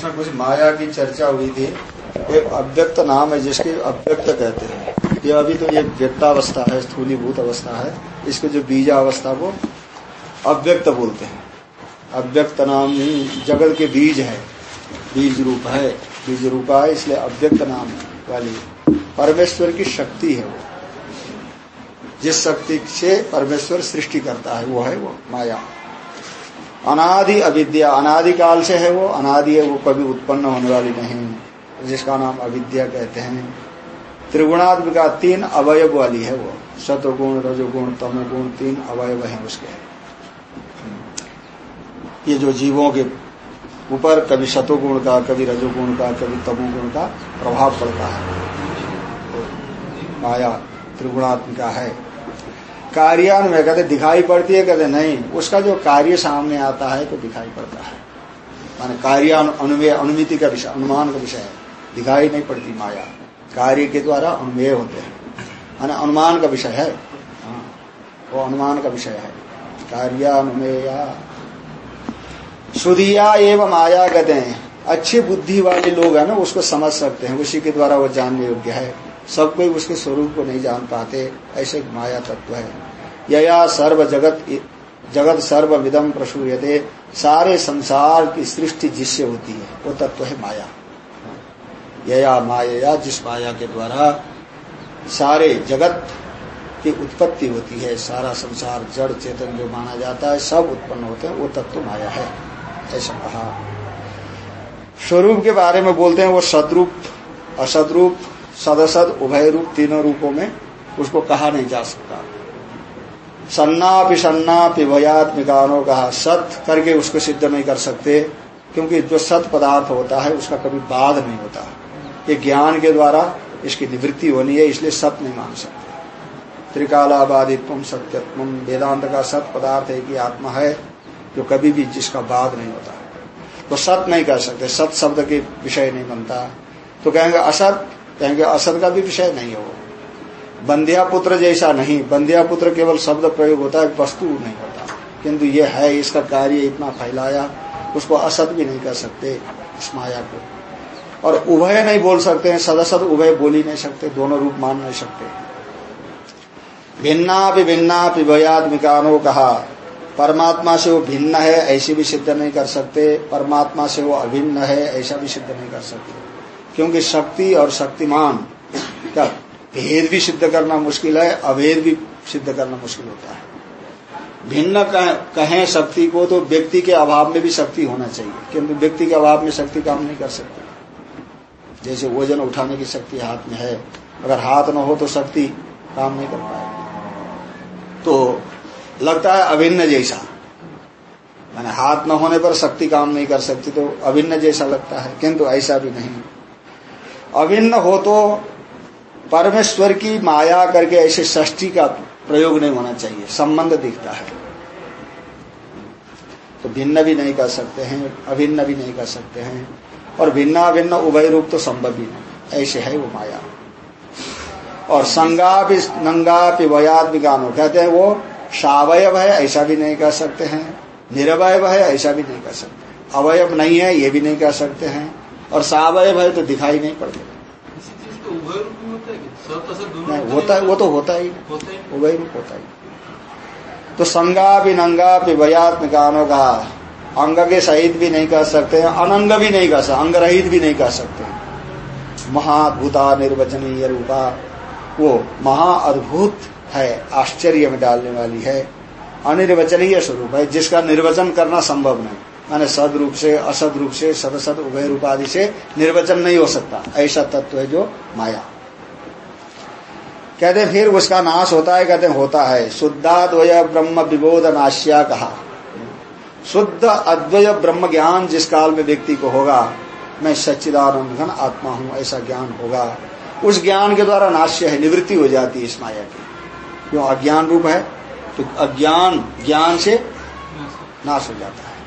जिसमें कुछ माया की चर्चा हुई थी। एक अव्यक्त नाम है, जिसके अव्यक्त कहते हैं। ये अभी तो ये व्यक्तावस्था है, स्थूलीभूत अवस्था है। इसके जो बीजा अवस्था को अव्यक्त बोलते हैं। अव्यक्त नाम नहीं जगत के बीज है। बीज रूप है, बीज रूपा है, इसलिए अव्यक्त नाम वाली। परमेश्वर की शक्ति है वो। जिस शक्ति से परमेश्वर सृष्टि करता है, वो है वो माया। अनादि अविद्या, अनादि काल से है वो, अनादि है वो कभी उत्पन्न होने वाली नहीं, जिसका नाम अविद्या कहते हैं। त्रिगुणात्मिका तीन अवयव वाली है वो सतगुण रजोगुण, तमोगुण, तीन अवयव हैं उसके। ये जो जीवों के ऊपर कभी शतोगुण का, कभी रजोगुण का, कभी तमोगुण का प्रभाव पड़ता है। माया त्रिगुणात्मिका है। कार्यान्वय कहते दिखाई पड़ती है कहते नहीं उसका जो कार्य सामने आता है तो दिखाई पड़ता है। माने कार्यान्वय अनुमिति का विषय अनुमान का विषय है। दिखाई नहीं पड़ती माया। कार्य के द्वारा अनुमेय होते हैं। माने अनुमान का विषय है। हाँ, वो अनुमान का विषय है। कार्यानुमेया सुधिया एवं माया कहते हैं अच्छी बुद्धि वाले लोग है ना उसको समझ सकते हैं। उसी के द्वारा वो जानने योग्य है। सब कोई उसके स्वरूप को नहीं जान पाते ऐसे माया तत्व है। यया सर्व जगत जगत सर्व विदम प्रसूयते, सारे संसार की सृष्टि जिससे होती है, वो तत्व है माया। यया माया जिस माया के द्वारा सारे जगत की उत्पत्ति होती है, सारा संसार, जड़, चेतन जो माना जाता है, सब उत्पन्न होते हैं, वो तत्व माया है, ऐसा कहा। स्वरूप के बारे में बोलते हैं, वो सदरूप, असदरूप, सदसद उभय रूप तीनों रूपों में उसको कहा नहीं जा सकता। सन्ना पिसन्ना पिभयात्मिकानो कहा, सत करके उसको सिद्ध नहीं कर सकते, क्योंकि जो सत पदार्थ होता है, उसका कभी बाध नहीं होता। ये ज्ञान के द्वारा इसकी निवृत्ति होनी है, इसलिए सत नहीं मान सकते। त्रिकालाबादित्व सत्यत्व, वेदांत का सत पदार्थ है कि आत्मा है, जो कभी भी जिसका बाध नहीं होता। तो सत नहीं कर सकते, सत शब्द के विषय नहीं बनता। तो कहेंगे असत कहेंगे असत का भी विषय नहीं हो बंदिया पुत्र जैसा नहीं। बंदिया पुत्र केवल शब्द प्रयोग होता है, वस्तु नहीं होता। किंतु ये है, इसका कार्य इतना फैलाया, उसको असत भी नहीं कर सकते, इस माया को। और उभय नहीं बोल सकते हैं सदसद उभय बोल ही नहीं सकते, दोनों रूप मान नहीं सकते। भिन्ना भी भिन्ना पिभयात्मिकानो कहा, परमात्मा से वो भिन्न है, ऐसी भी सिद्ध नहीं कर सकते। परमात्मा से वो अभिन्न है, ऐसा भी सिद्ध नहीं कर सकते। क्योंकि शक्ति और शक्तिमान का भेद भी सिद्ध करना मुश्किल है अभेद भी सिद्ध करना मुश्किल होता है। भिन्न कहें शक्ति को तो व्यक्ति के अभाव में भी शक्ति होना चाहिए किंतु व्यक्ति के अभाव में शक्ति काम नहीं कर सकती। जैसे वज़न उठाने की शक्ति हाथ में है, अगर हाथ न हो तो शक्ति काम नहीं कर पाएगी। तो लगता है अभिन्न जैसा। मैंने हाथ न होने पर शक्ति काम नहीं कर सकती तो अभिन्न जैसा लगता है, किंतु ऐसा भी नहीं। अभिन्न हो तो परमेश्वर की माया करके ऐसे षष्ठी का प्रयोग नहीं होना चाहिए, संबंध दिखता है। तो भिन्न भी नहीं कर सकते हैं, अभिन्न भी नहीं कर सकते हैं, और भिन्ना भिन्न उभय रूप तो संभव ही नहीं। ऐसे है वो माया। और संगा भी नंगा भी वयाद कहते हैं वो सावयव है, ऐसा भी नहीं कह सकते हैं। निरवयव है, ऐसा भी नहीं कह सकते अवयव नहीं है, ये भी नहीं कह सकते हैं। और सावयव है तो दिखाई नहीं पड़ते। नहीं होता है वो तो होता ही। उभय रूप होता ही। तो संगा भी नंगा भी भयात्मिकानो का अंग के सहित भी नहीं कह सकते हैं अनंग भी नहीं कह सकते अंग रहित भी नहीं कह सकते महाभूता निर्वचनीय रूपा। वो महा अद्भुत है आश्चर्य में डालने वाली है। अनिर्वचनीय स्वरूप है जिसका निर्वचन करना संभव नहीं। माने सद रूप से असद रूप से सदसद उभय रूप आदि से निर्वचन नहीं हो सकता। ऐसा तत्व है जो माया। कहते फिर उसका नाश होता है, कहते होता है। शुद्धाद्वय ब्रह्म विबोध नाश्या कहा। शुद्ध अद्वय ब्रह्म ज्ञान जिस काल में व्यक्ति को होगा, मैं सच्चिदानंद घन आत्मा हूँ, ऐसा ज्ञान होगा। उस ज्ञान के द्वारा नाश्य है, निवृत्ति हो जाती है इस माया की। क्यों? अज्ञान रूप है तो अज्ञान, ज्ञान से नाश हो जाता है।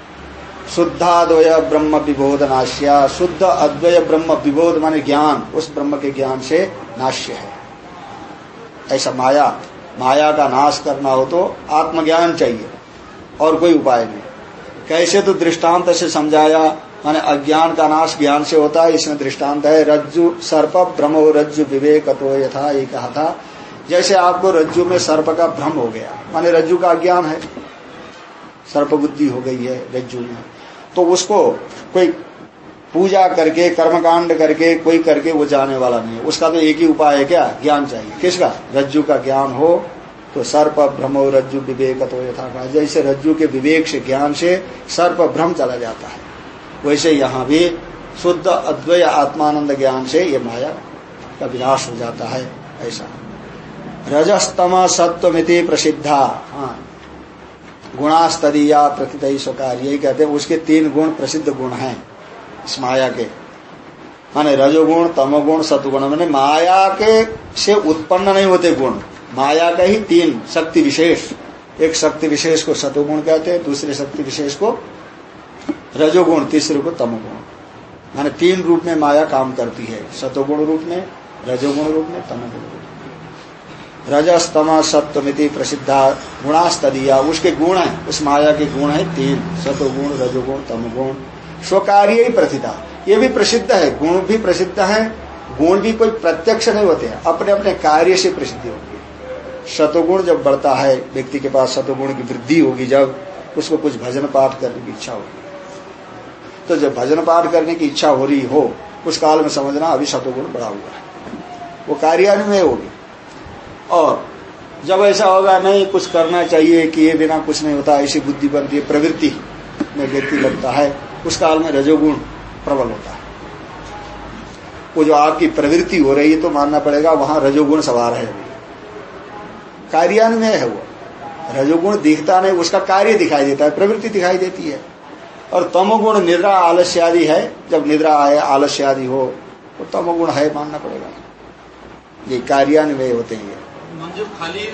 शुद्धाद्वय ब्रह्म विबोध नाश्या, शुद्ध अद्वय ब्रह्म विबोध माने ज्ञान, उस ब्रह्म के ज्ञान से नाश्य है। ऐसा माया माया का नाश करना हो तो आत्मज्ञान चाहिए, और कोई उपाय नहीं। कैसे तो दृष्टांत से समझाया, माने अज्ञान का नाश ज्ञान से होता है, इसमें दृष्टांत है, रज्जु सर्प भ्रमो रज्जु विवेक तो यथा ये कहा था। जैसे आपको रज्जु में सर्प का भ्रम हो गया, माने रज्जु का अज्ञान है, सर्प बुद्धि हो गई है रज्जु में तो उसको कोई पूजा करके, कर्मकांड करके, कोई करके वो जाने वाला नहीं है। उसका तो एक ही उपाय है क्या? ज्ञान चाहिए। किसका? रज्जु का ज्ञान हो तो सर्प भ्रमो रज्जु विवेक तो यथा जैसे रज्जु के विवेक से, ज्ञान से सर्प भ्रम चला जाता है। वैसे यहाँ भी शुद्ध, अद्वय, आत्मानंद ज्ञान से ये माया का विनाश हो जाता है। ऐसा। रजस्तम सत्वमिति प्रसिद्धा। हाँ। गुणास्तरीया प्रकृत स्वकार यही कहते हैं। उसके तीन गुण प्रसिद्ध गुण हैं। इस माया के। माने रजोगुण, तमोगुण सतुगुण मैंने माया के से उत्पन्न नहीं होते गुण। माया का ही तीन शक्ति विशेष। एक शक्ति विशेष को सतुगुण कहते हैं, दूसरे शक्ति विशेष को रजोगुण, तीसरे को तमोगुण। माने तीन रूप में माया काम करती है। सतोगुण रूप में, रजोगुण रूप में, तमोगुण रूप में। रजस्तम सत्वमिति प्रसिद्धा गुणास्तदिया। उसके गुण है, उस माया के गुण है तीन। सतोगुण रजोगुण, तमोगुण स्वकार्य ही प्रसिद्धा। ये भी प्रसिद्ध है, गुण भी प्रसिद्ध है, गुण भी कोई प्रत्यक्ष नहीं होते अपने अपने कार्य से प्रसिद्धि होगी शतुगुण जब बढ़ता है, व्यक्ति के पास शतुगुण की वृद्धि होगी, जब उसको कुछ भजन पाठ करने की इच्छा होगी। तो जब भजन पाठ करने की इच्छा हो रही हो, उस काल में समझना अभी शतुगुण बढ़ा हुआ है। वो कार्यान्वय होगी। और जब ऐसा होगा, नहीं, कुछ करना चाहिए कि ये बिना कुछ नहीं होता, ऐसी बुद्धि बनती है, प्रवृत्ति में व्यक्ति लगता है। उस काल में रजोगुण प्रबल होता है। वो जो आपकी प्रवृत्ति हो रही है तो मानना पड़ेगा वहाँ रजोगुण सवार है। कार्यान्वय है वो। रजोगुण दिखता नहीं उसका कार्य दिखाई देता है प्रवृत्ति दिखाई देती है। और तमोगुण निद्रा आलस्य आदि है जब निद्रा आए आलस्य आदि हो तो तमोगुण है मानना पड़ेगा। ये कार्यान्वय होते हैं। खाली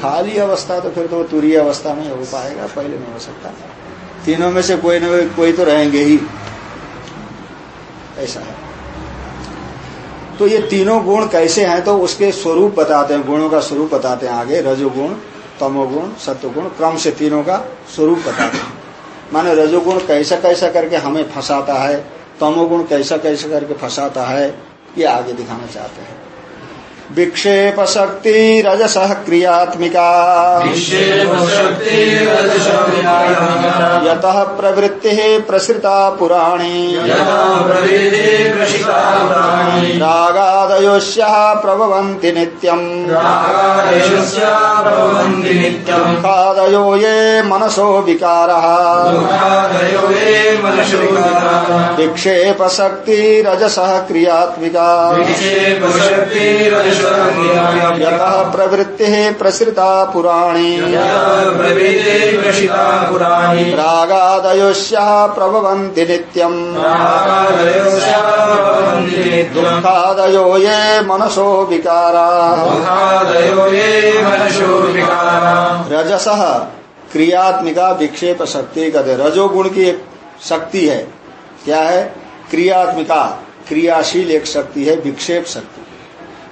खाली अवस्था तो फिर तो तुरीय अवस्था में हो पाएगा पहले नहीं हो सकता तीनों में से कोई न कोई तो रहेंगे ही। ऐसा है। तो ये तीनों गुण कैसे हैं तो उसके स्वरूप बताते हैं, गुणों का स्वरूप बताते हैं आगे। रजोगुण, तमोगुण, सत्वगुण, क्रम से तीनों का स्वरूप बताते हैं। माने रजोगुण कैसा कैसा करके हमें फंसाता है, तमोगुण कैसा कैसा करके फंसाता है, ये आगे दिखाना चाहते हैं। विक्षेप शक्ति रजस क्रियात्मिका यत प्रवृत्ति प्रसृता पुराणी। रागादयोश्य प्रभवन्ति नित्यम्। दुःखादयो ये मनसो विकारः। विक्षेप शक्ति रजस क्रियात्मिका यतः प्रवृत्ति प्रसृता पुराणी। रागादयोश्य प्रभवन्ति नित्यम्। ये मनसो विकारा। रजस क्रियात्मिका विक्षेप शक्ति कहते रजोगुण की एक शक्ति है। क्या है? क्रियात्मिका, क्रियाशील एक शक्ति है, विक्षेप शक्ति।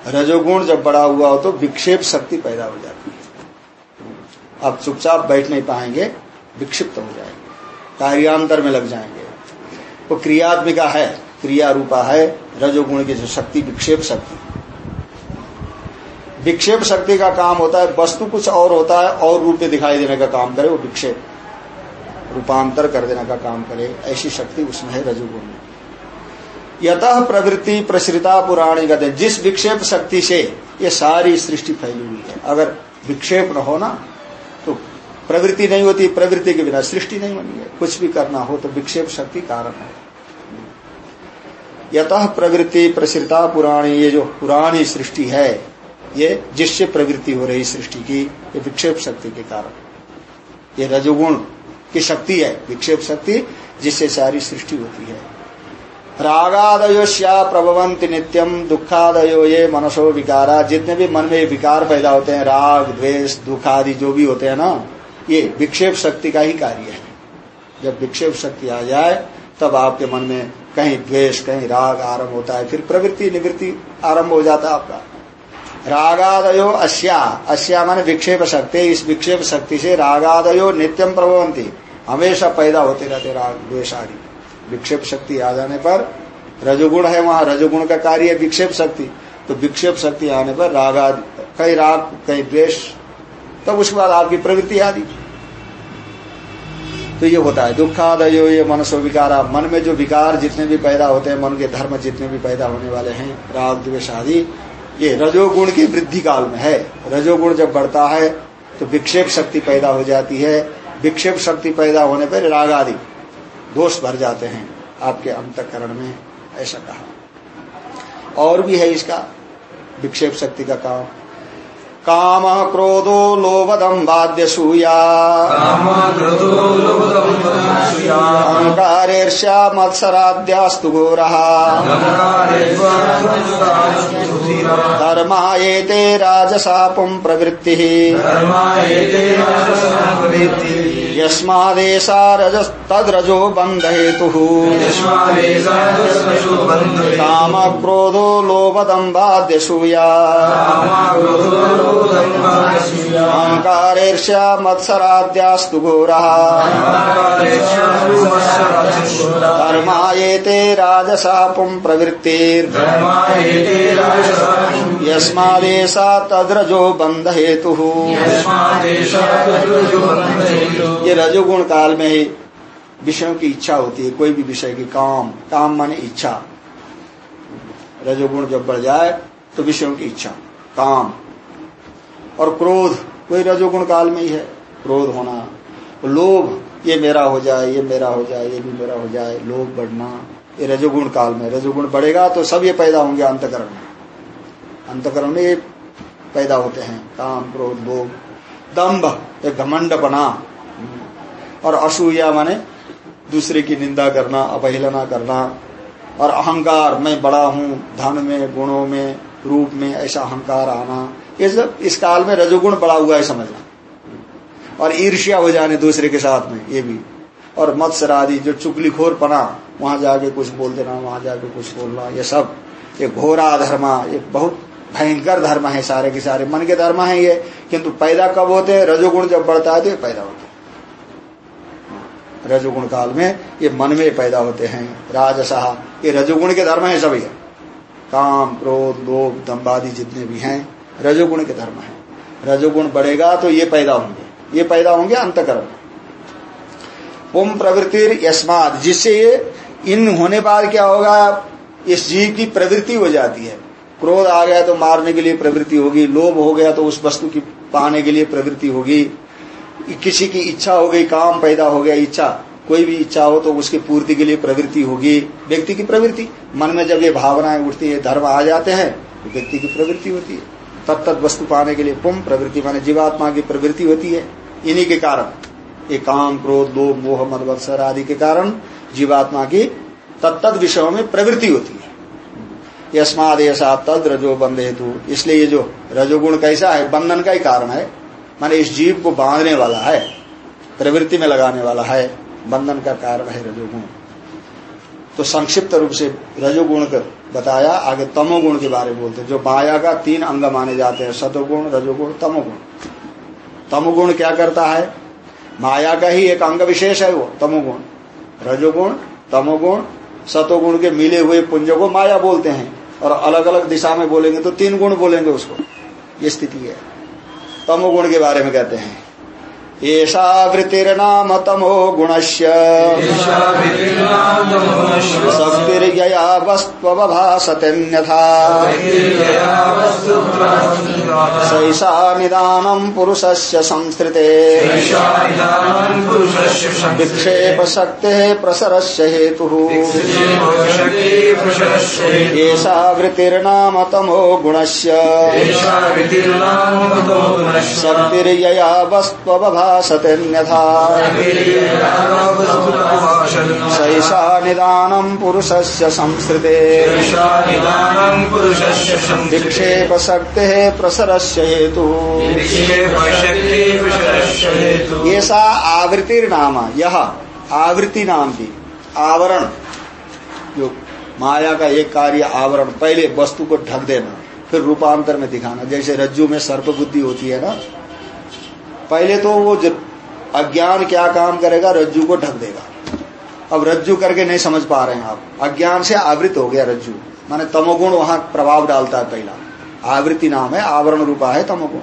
रजोगुण जब बड़ा हुआ हो तो विक्षेप शक्ति पैदा हो जाती है। अब चुपचाप बैठ नहीं पाएँगे, विक्षिप्त हो जाएँगे। कार्यांतर में लग जाएँगे। वो तो क्रियात्मिका है, क्रिया रूपा है, रजोगुण की जो शक्ति, विक्षेप शक्ति। विक्षेप शक्ति का काम होता है, वस्तु कुछ और होता है, और रूप में दिखाई देने का काम करे, वो विक्षेप। रूपांतर कर देने का काम करे, ऐसी शक्ति उसमें है रजोगुण में। यतः प्रवृत्ति प्रसृता पुराणी कहते जिस विक्षेप शक्ति से ये सारी सृष्टि फैली हुई है। अगर विक्षेप न हो ना तो प्रवृत्ति नहीं होती, प्रवृत्ति के बिना सृष्टि नहीं बनी है। कुछ भी करना हो तो विक्षेप शक्ति कारण है। यतः प्रवृत्ति प्रसृता पुराणी, ये जो पुरानी सृष्टि है, ये जिससे प्रवृत्ति हो रही सृष्टि की, ये विक्षेप शक्ति के कारण ये रजोगुण की शक्ति है, विक्षेप शक्ति जिससे सारी सृष्टि होती है। रागादयोश्या प्रभवंती नित्यम दुखादयो ये मनसो विकारा। जितने भी मन में विकार पैदा होते हैं, राग, द्वेष, दुख आदि जो भी होते हैं ना, ये विक्षेप शक्ति का ही कार्य है। जब विक्षेप शक्ति आ जाए, तब आपके मन में कहीं द्वेष, कहीं राग आरंभ होता है, फिर प्रवृत्ति, निवृत्ति आरंभ हो जाता है आपका। रागादयो अश्या अश्या माने विक्षेप शक्ति, इस विक्षेप शक्ति से रागादयो नित्यम प्रभवंती हमेशा पैदा होते रहते राग, द्वेष आदि। विक्षेप शक्ति आ जाने पर रजोगुण है वहाँ, रजोगुण का कार्य है विक्षेप शक्ति। तो विक्षेप शक्ति आने पर राग आदि, कई राग, कई द्वेष, तब उसके बाद आपकी प्रवृत्ति आदि। तो ये होता है, दुखादयो ये मनसो विकारा। मन में जो विकार जितने भी पैदा होते हैं, मन के धर्म जितने भी पैदा होने वाले हैं, राग, द्वेष आदि, ये रजोगुण की वृद्धि काल में है। रजोगुण जब बढ़ता है तो विक्षेप शक्ति पैदा हो जाती है। विक्षेप शक्ति पैदा होने पर राग आदि। दोष भर जाते हैं आपके अंतकरण में ऐसा कहा। और भी है इसका विक्षेप शक्ति का काम। काम क्रोधो लोभदम बाध्य सूया अहंकारेर्ष्या मत्सराद्यास्तु घोरा। धर्मा एते राजसापुम प्रवृत्ति। यस्मादेशा रजस तद्रजो बंध हेतु काम क्रोधो लोभदम्बाद्य सूया अहंकारेर्ष्या मत्सराद्यास्तु घोरा। धर्मा एते राजसापुम प्रवृत्तिर। यस्मादेशा तद्रजो बंध हेतु ये रजोगुण काल में ही विषयों की इच्छा होती है, कोई भी विषय की काम काम माने इच्छा। रजोगुण जब बढ़ जाए तो विषयों की इच्छा, काम। और क्रोध कोई रजोगुण काल में ही है। क्रोध होना, लोभ, ये मेरा हो जाए, ये मेरा हो जाए, ये भी मेरा हो जाए, लोभ बढ़ना, ये रजोगुण काल में। रजोगुण बढ़ेगा तो सब ये पैदा होंगे अंतकरण में। अंतकरण में ये पैदा होते हैं, काम, क्रोध, लोभ। दम्भ एक घमंड बना और असूया माने दूसरे की निंदा करना, अवहेलना करना और अहंकार, मैं बड़ा हूँ, धन में, गुणों में, रूप में, ऐसा अहंकार आना, ये सब इस काल में रजोगुण बड़ा हुआ है समझना। और ईर्ष्या हो जाने दूसरे के साथ में, ये भी। और मत्सर आदि जो चुगली चुगलीखोर पना, वहाँ जाके कुछ बोल देना, वहाँ जाके कुछ बोलना, ये सब, ये घोरा धर्मा, ये बहुत भयंकर धर्म है सारे के सारे। मन के धर्म है ये, किंतु पैदा कब होते हैं? रजोगुण जब बढ़ता है तो पैदा होते हैं। रजोगुण काल में ये मन में पैदा होते हैं राजसाह ये रजोगुण के धर्म है सभी। काम, क्रोध, लोभ दम्बादी जितने भी हैं, रजोगुण के धर्म है। रजोगुण बढ़ेगा तो ये पैदा होंगे। ये पैदा होंगे अंतकरण। पुम प्रवृत्ति यस्माद जिससे ये इन होने बाद क्या होगा? इस जीव की प्रवृत्ति हो जाती है। क्रोध आ गया तो मारने के लिए प्रवृत्ति होगी, लोभ हो गया तो उस वस्तु की पाने के लिए प्रवृत्ति होगी। किसी की इच्छा हो गई, काम पैदा हो गया, इच्छा, कोई भी इच्छा हो तो उसकी पूर्ति के लिए प्रवृत्ति होगी, व्यक्ति की प्रवृत्ति। मन में जब ये भावनाएँ उठती है, धर्म आ जाते हैं तो व्यक्ति की प्रवृत्ति होती है। तब वस्तु पाने के लिए पुम, प्रवृत्ति माने जीवात्मा की प्रवृत्ति होती है। इन्हीं के कारण, ये काम, क्रोध, लोभ, मोह मदवत्सर आदि के कारण जीवात्मा की तत्त विषयों में प्रवृत्ति होती है। यस्माद ऐसा तद रजो बंध हेतु इसलिए ये जो रजोगुण कैसा है, बंधन का ही कारण है। माने इस जीव को बांधने वाला है, प्रवृत्ति में लगाने वाला है, बंधन का कारण है रजोगुण। तो संक्षिप्त रूप से रजोगुण का बताया, आगे तमोगुण के बारे में बोलते जो माया का तीन अंग माने जाते हैं सतोगुण रजोगुण, तमोगुण। तमोगुण क्या करता है? माया का ही एक अंग विशेष है वो, तमोगुण। रजोगुण, तमोगुण, सतोगुण के मिले हुए पुंज को माया बोलते हैं। और अलग अलग दिशा में बोलेंगे तो तीन गुण बोलेंगे उसको। ये स्थिति है। तमोगुण के बारे में कहते हैं। एषा वृत्तिर्नाम तमो गुणस्य शक्तिर्यया वस्त्वभासतेऽन्यथा सैषा निदानम् पुरुषस्य संस्कृते। विक्षेपशक्तेः प्रसरस्य हेतुः। एषा वृत्तिर्नाम तमो गुणस्य शक्तिर्यया वस्त्वभासतेऽन्यथा सैषा निदानम् पुरुषस्य संस्कृते। विक्षेपशक्तेः प्रसरस्य हेतुः। ऐसा आवृत्तिर्नाम यह आवृत्ति नाम की आवरण। जो माया का एक कार्य आवरण, पहले वस्तु को ढक देना, फिर रूपांतर में दिखाना। जैसे रज्जु में सर्प बुद्धि होती है ना पहले तो वो अज्ञान क्या काम करेगा, रज्जु को ढक देगा। अब रज्जु करके नहीं समझ पा रहे हैं आप। अज्ञान से आवृत हो गया रज्जु। माने तमोगुण वहाँ प्रभाव डालता है पहला। आवृत्ति नाम है, आवरण रूपा है तमोगुण।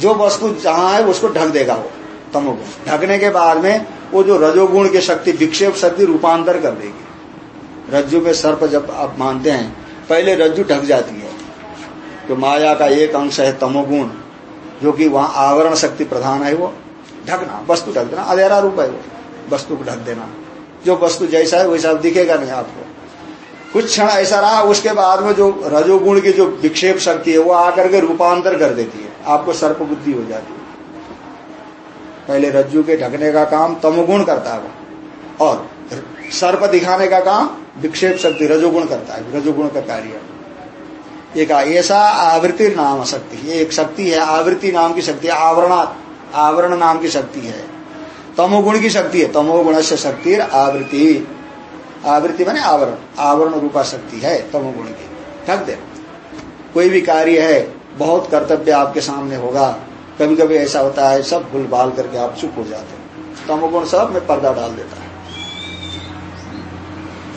जो वस्तु जहाँ है, उसको ढक देगा वो तमोगुण। ढकने के बाद में वो जो रजोगुण की शक्ति, विक्षेप शक्ति रूपांतर कर देगी। रज्जु में सर्प जब आप मानते हैं, पहले रज्जु ढक जाती है। जो माया का एक अंश है तमोगुण जो कि वहाँ आवरण शक्ति प्रधान है वो, ढकना, वस्तु ढक देना, अधेरा रूप है वो, वस्तु को ढक देना। जो वस्तु जैसा है वैसा दिखेगा नहीं आपको। कुछ क्षण ऐसा रहा, उसके बाद में जो रजोगुण की जो विक्षेप शक्ति है, वो आकर के रूपांतर कर देती है। आपको सर्प बुद्धि हो जाती है। पहले रज्जु के ढकने का काम तमोगुण करता है। और सर्प दिखाने का काम विक्षेप शक्ति, रजोगुण करता है, रजोगुण का कार्य। एक ऐसा आवृत्ति नाम शक्ति, ये एक शक्ति है, आवृत्ति नाम की शक्ति, आवरण आवरण नाम की शक्ति है। तमोगुण की शक्ति है तमोगुण से शक्ति आवृत्ति। आवृत्ति माने आवरण आवरण रूपा शक्ति है तमोगुण की। ठक दे। कोई भी कार्य है, बहुत कर्तव्य आपके सामने होगा। कभी कभी ऐसा होता है, सब भूल भाल करके आप चुप हो जाते तमोगुण सब में पर्दा डाल देता है।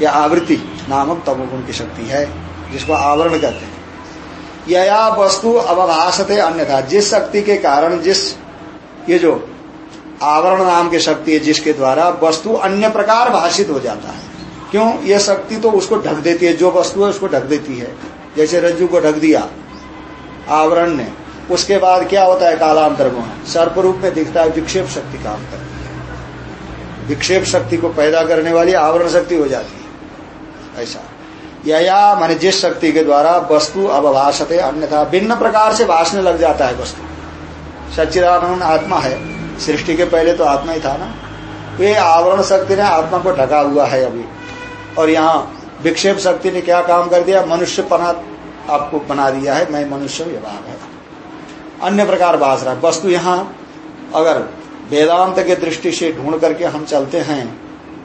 यह आवृत्ति नामक तमोगुण की शक्ति है, जिसको आवरण कहते हैं। यया वस्तु अवभाषते अन्यथा। जिस शक्ति के कारण, जिस ये जो आवरण नाम की शक्ति है, जिसके द्वारा वस्तु अन्य प्रकार भाषित हो जाता है। क्यों? यह शक्ति तो उसको ढक देती है। जो वस्तु है, उसको ढक देती है। जैसे रज्जु को ढक दिया, आवरण ने। उसके बाद क्या होता है? कालांतर में सर्प रूप में दिखता है, विक्षेप शक्ति काम करती है। विक्षेप शक्ति को पैदा करने वाली आवरण शक्ति हो जाती है। ऐसा। या माने जिस शक्ति के द्वारा वस्तु अवभाषते, अन्यथा भिन्न प्रकार से भाषने लग जाता है वस्तु। सच्चिदानंद आत्मा है। सृष्टि के पहले तो आत्मा ही था ना। ये आवरण शक्ति ने आत्मा को ढका हुआ है अभी। और यहाँ विक्षेप शक्ति ने क्या काम कर दिया? मनुष्य पना आपको बना दिया है। मैं मनुष्य विभाग है। अन्य प्रकार बास रहा। वस्तु यहाँ अगर वेदांत के दृष्टि से ढूंढ करके हम चलते हैं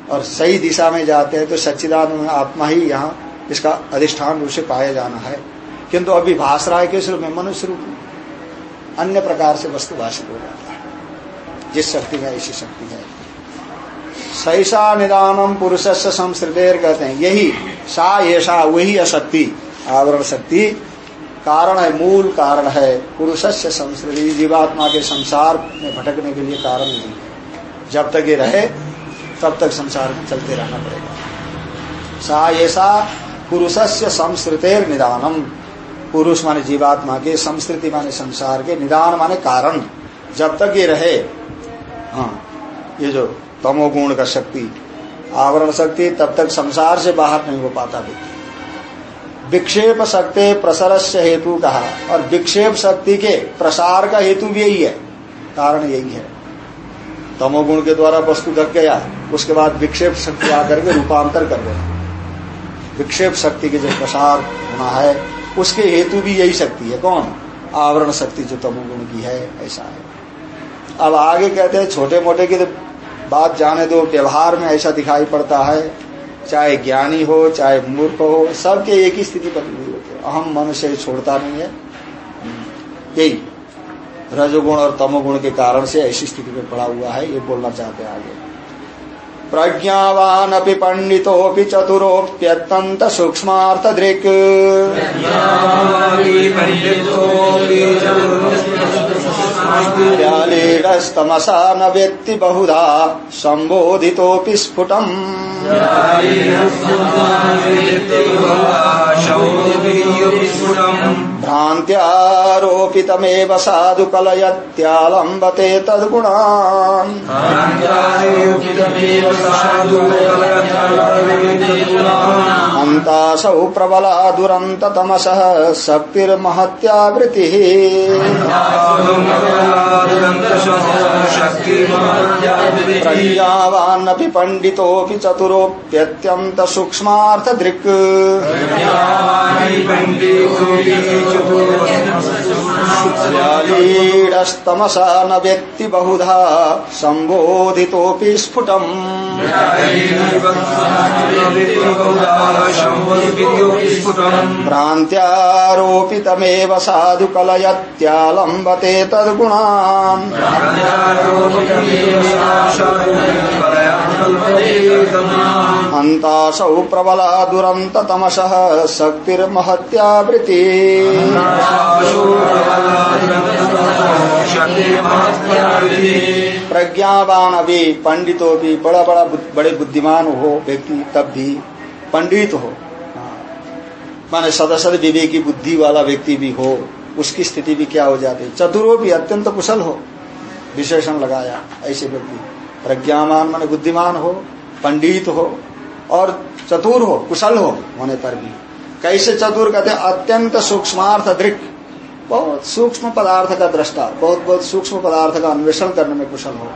और सही दिशा में जाते हैं तो सच्चिदानंद आत्मा ही यहाँ इसका अधिष्ठान रूप से पाया जाना है। किंतु अभी भाष रहा है किस रूप में मनुष्य रूप में अन्य प्रकार से वस्तु भाषित हो जाता है। जिस शक्ति में ऐसी शक्ति है। सैसा निदानम पुरुष से कहते हैं। यही, सा ऐसा वही अशक्ति आवरण शक्ति, कारण है, मूल कारण है। पुरुष से संस्कृति जीवात्मा के संसार में भटकने के लिए कारण नहीं है। जब तक ये रहे, तब तक संसार में चलते रहना पड़ेगा। सा ऐसा पुरुष से संस्कृतेर निदानम पुरुष माने जीवात्मा के, संस्कृति माने संसार के, निदान माने कारण। जब तक ये रहे हाँ ये जो तमोगुण का शक्ति, आवरण शक्ति, तब तक संसार से बाहर नहीं हो पाता व्यक्ति विक्षेप शक्ति प्रसर हेतु कहा, और विक्षेप शक्ति के प्रसार का हेतु भी यही है। कारण यही है। तमोगुण के द्वारा वस्तु ढक गया, उसके बाद विक्षेप शक्ति आकर के रूपांतर कर गया विक्षेप शक्ति के जो प्रसार होना है, उसके हेतु भी यही शक्ति है। कौन? आवरण शक्ति जो तमोगुण की है, ऐसा है। अब आगे कहते हैं छोटे मोटे की तो बात जाने दो, व्यवहार में ऐसा दिखाई पड़ता है, चाहे ज्ञानी हो, चाहे मूर्ख हो, सबके एक ही स्थिति पर होती अहम मनुष्य छोड़ता नहीं है। यही रजोगुण और तमोगुण के कारण से ऐसी स्थिति में पड़ा हुआ है, ये बोलना चाहते हैं आगे। प्रज्ञावानपि पण्डितोऽपि चतुरोऽप्यत्यन्त सूक्ष्मार्थदृक्। व्यालीडस्तमसा न व्यक्ति बहुधा संबोधितोऽपि स्फुटम्। भ्रान्त्यारोपितमेव साधु कलयत्यालम्बते तद्गुणान्। अन्तासौ प्रबला दुरन्ततमसः शक्तिर्महत्यावृतिः। प्रज्ञावान्नपि पण्डितोऽपि चतुरोऽप्यत्यन्त सूक्ष्मार्थदृक् व्यालीडस्तमसा न व्यक्ति बहुधा सम्बोधितोऽपि स्फुटम् भ्रान्त्यारोपितमेव साधु कलयत्यालम्बते तद्गुणान् हन्तासौ प्रबला दुरन्ततमसः शक्तिर्महत्यावृति प्रज्ञावान अभी पंडितों भी बड़ा बड़ा बड़े बुद्धिमान हो व्यक्ति, तब भी पंडित हो। माने सदस्य विवेकी बुद्धि वाला व्यक्ति भी हो। उसकी स्थिति भी क्या हो जाती? चतुरो भी अत्यंत कुशल हो, विशेषण लगाया ऐसे व्यक्ति। प्रज्ञावान माने बुद्धिमान हो, पंडित हो, और चतुर हो, कुशल हो होने पर भी। कैसे चतुर? कहते अत्यंत सूक्ष्मार्थ दृक। बहुत सूक्ष्म पदार्थ का दृष्टा, बहुत बहुत सूक्ष्म पदार्थ का अन्वेषण करने में कुशल हो।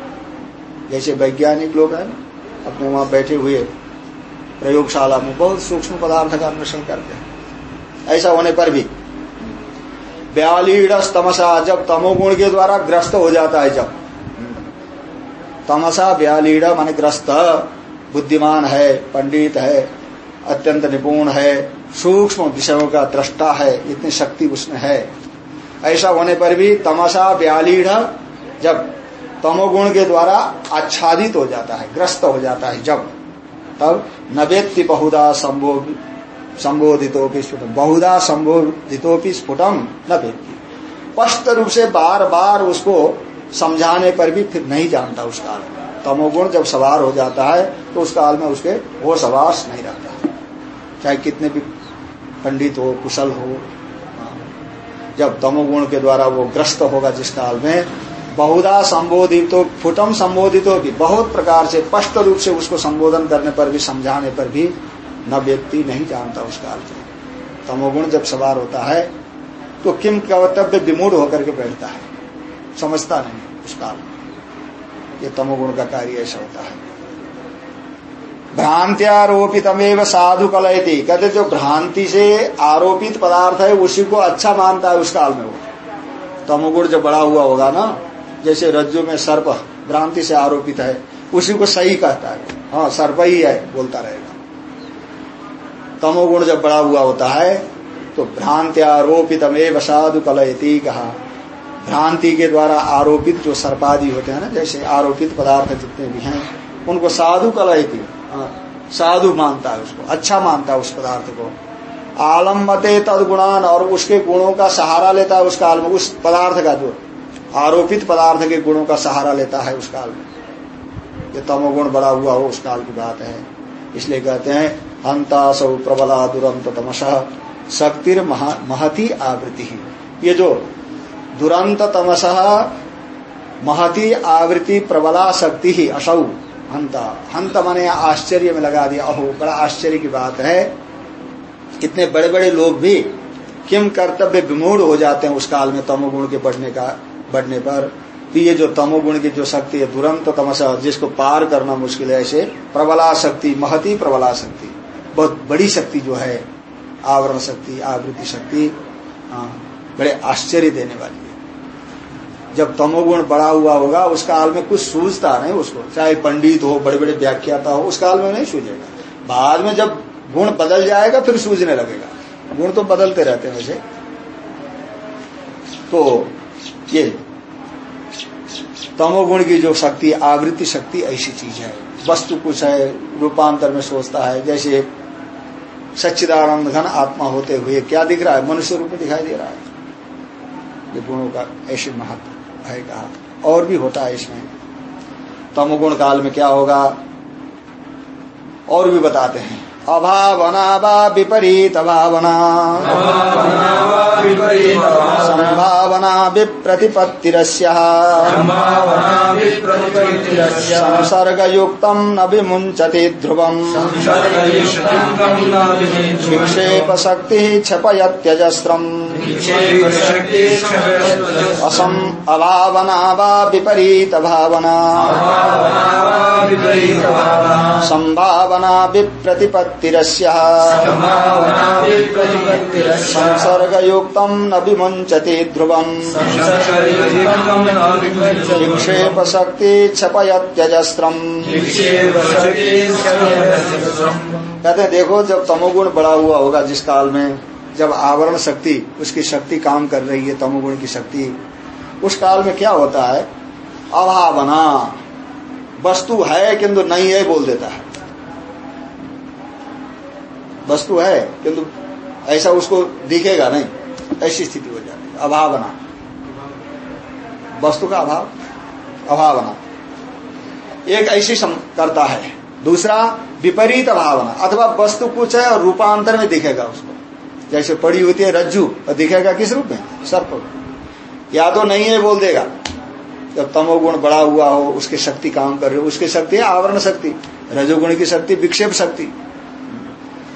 जैसे वैज्ञानिक लोग हैं अपने वहाँ बैठे हुए प्रयोगशाला में बहुत सूक्ष्म पदार्थ का अन्वेषण करते हैं। ऐसा होने पर भी ब्यालीडस तमसा जब तमोगुण के द्वारा ग्रस्त हो जाता है जब। तमसा ब्यालीड मान ग्रस्त, बुद्धिमान है, पंडित है, अत्यंत निपुण है, सूक्ष्म विषयों का दृष्टा है, इतनी शक्ति उसमें है। ऐसा होने पर भी तमसा ब्यालीढ़ जब तमोगुण के द्वारा आच्छादित हो जाता है, ग्रस्त हो जाता है जब। तब नवेत्ति बहुधा संबोधितोपि स्फुटम बहुधा संबोधितोपि स्फुटम न व्यक्ति स्पष्ट रूप से बार बार उसको समझाने पर भी फिर नहीं जानता उस काल में। तमोगुण जब सवार हो जाता है तो उस काल में उसके वो सवास नहीं रहता। चाहे कितने भी पंडित हो, कुशल हो जब तमोगुण के द्वारा वो ग्रस्त होगा जिस काल में, बहुधा संबोधित तो फुटम संबोधित भी, बहुत प्रकार से स्पष्ट रूप से उसको संबोधन करने पर भी, समझाने पर भी न व्यक्ति नहीं जानता उस काल को। तमोगुण जब सवार होता है तो किम कर्तव्य विमूढ़ होकर के बैठता है? समझता नहीं उस काल में। ये तमोगुण का कार्य ऐसा होता है। भ्रांत्यारोपितमेव साधु कलयती। कहते जो भ्रांति से आरोपित पदार्थ है, उसी को अच्छा मानता है उस काल में वो। तमोगुण जब बड़ा हुआ होगा ना, जैसे रज्जु में सर्प भ्रांति से आरोपित है, उसी को सही कहता है। हाँ सर्प ही है, बोलता रहेगा। तमोगुण जब बड़ा हुआ होता है तो भ्रांत्यारोपितमेव साधु कलयती कहा। भ्रांति के द्वारा आरोपित जो सर्पादी होते हैं ना जैसे आरोपित पदार्थ जितने भी हैं उनको साधु कलयती। हाँ, साधु मानता है उसको अच्छा मानता है उस पदार्थ को। आलम्बते तदगुणान और उसके गुणों का सहारा लेता है उस काल में उस पदार्थ का जो आरोपित पदार्थ के गुणों का सहारा लेता है उस काल में। ये तमोगुण बड़ा हुआ हो उस काल की बात है। इसलिए कहते हैं हंता सौ प्रबला दुरंत तमस। शक्तिर महती आवृत्ति। ये जो दुरंत तमस, महती आवृत्ति प्रबला शक्ति ही असौ। हंता हंत माने आश्चर्य में लगा दिया। अहो, बड़ा आश्चर्य की बात है। इतने बड़े बड़े लोग भी किम कर्तव्य विमूढ़ हो जाते हैं उस काल में तमोगुण के बढ़ने का, बढ़ने पर। तो ये जो तमोगुण की जो शक्ति है दुरंत तमसा, जिसको पार करना मुश्किल है, ऐसे प्रबला शक्ति, महती प्रबला शक्ति। बहुत बड़ी शक्ति जो है आवरण शक्ति आवृत्ति शक्ति हाँ, बड़े आश्चर्य देने वाली है। जब तमोगुण बड़ा हुआ होगा उस काल में कुछ सूझता नहीं उसको। चाहे पंडित हो बड़े बड़े व्याख्याता हो उस काल में नहीं सूझेगा। बाद में जब गुण बदल जाएगा फिर सूझने लगेगा। गुण तो बदलते रहते हैं वैसे। तो ये तमोगुण की जो शक्ति आवृत्ति शक्ति ऐसी चीज़ है। वस्तु कुछ है रूपांतर में सोचता है। जैसे सच्चिदानंद घन आत्मा होते हुए क्या दिख रहा है? मनुष्य रूप में दिखाई दे रहा है। ये गुणों का ऐसे महत्व है कहा। और भी होता है इसमें। तमोगुण काल में क्या होगा? और भी बताते हैं। अभावना वा विपरीत भावना। संभावना विप्रतिपत्तिरस्य। संसर्गयुक्त न विमुंचति ध्रुवम्। विक्षेपशक्ति क्षपयत्यजस्रम् असम अभावना वा विपरीत भावना। संभावना विप्रतिपत्ति संसर्गयुक्त न विमुंचति ध्रुवम। विक्षेप शक्ति क्षपयत्यजस्त्रम। कहते हैं, देखो, जब तमोगुण बड़ा हुआ होगा जिस काल में, जब आवरण शक्ति, उसकी शक्ति काम कर रही है, तमोगुण की शक्ति, उस काल में क्या होता है? अभावना। वस्तु है किंतु नहीं है, बोल देता है। वस्तु है, किंतु ऐसा उसको दिखेगा नहीं। ऐसी स्थिति हो जाती अभावना वस्तु का अभाव अभावना एक ऐसी करता है। दूसरा, विपरीत भावना अथवा वस्तु कुछ है और रूपांतर में दिखेगा उसको। जैसे पड़ी होती है रज्जू और दिखेगा किस रूप में? सर्प या तो नहीं है बोल देगा। जब तमोगुण बड़ा हुआ हो, उसकी शक्ति काम कर रही हो, उसकी शक्ति है आवरण शक्ति। रजोगुण की शक्ति, विक्षेप शक्ति।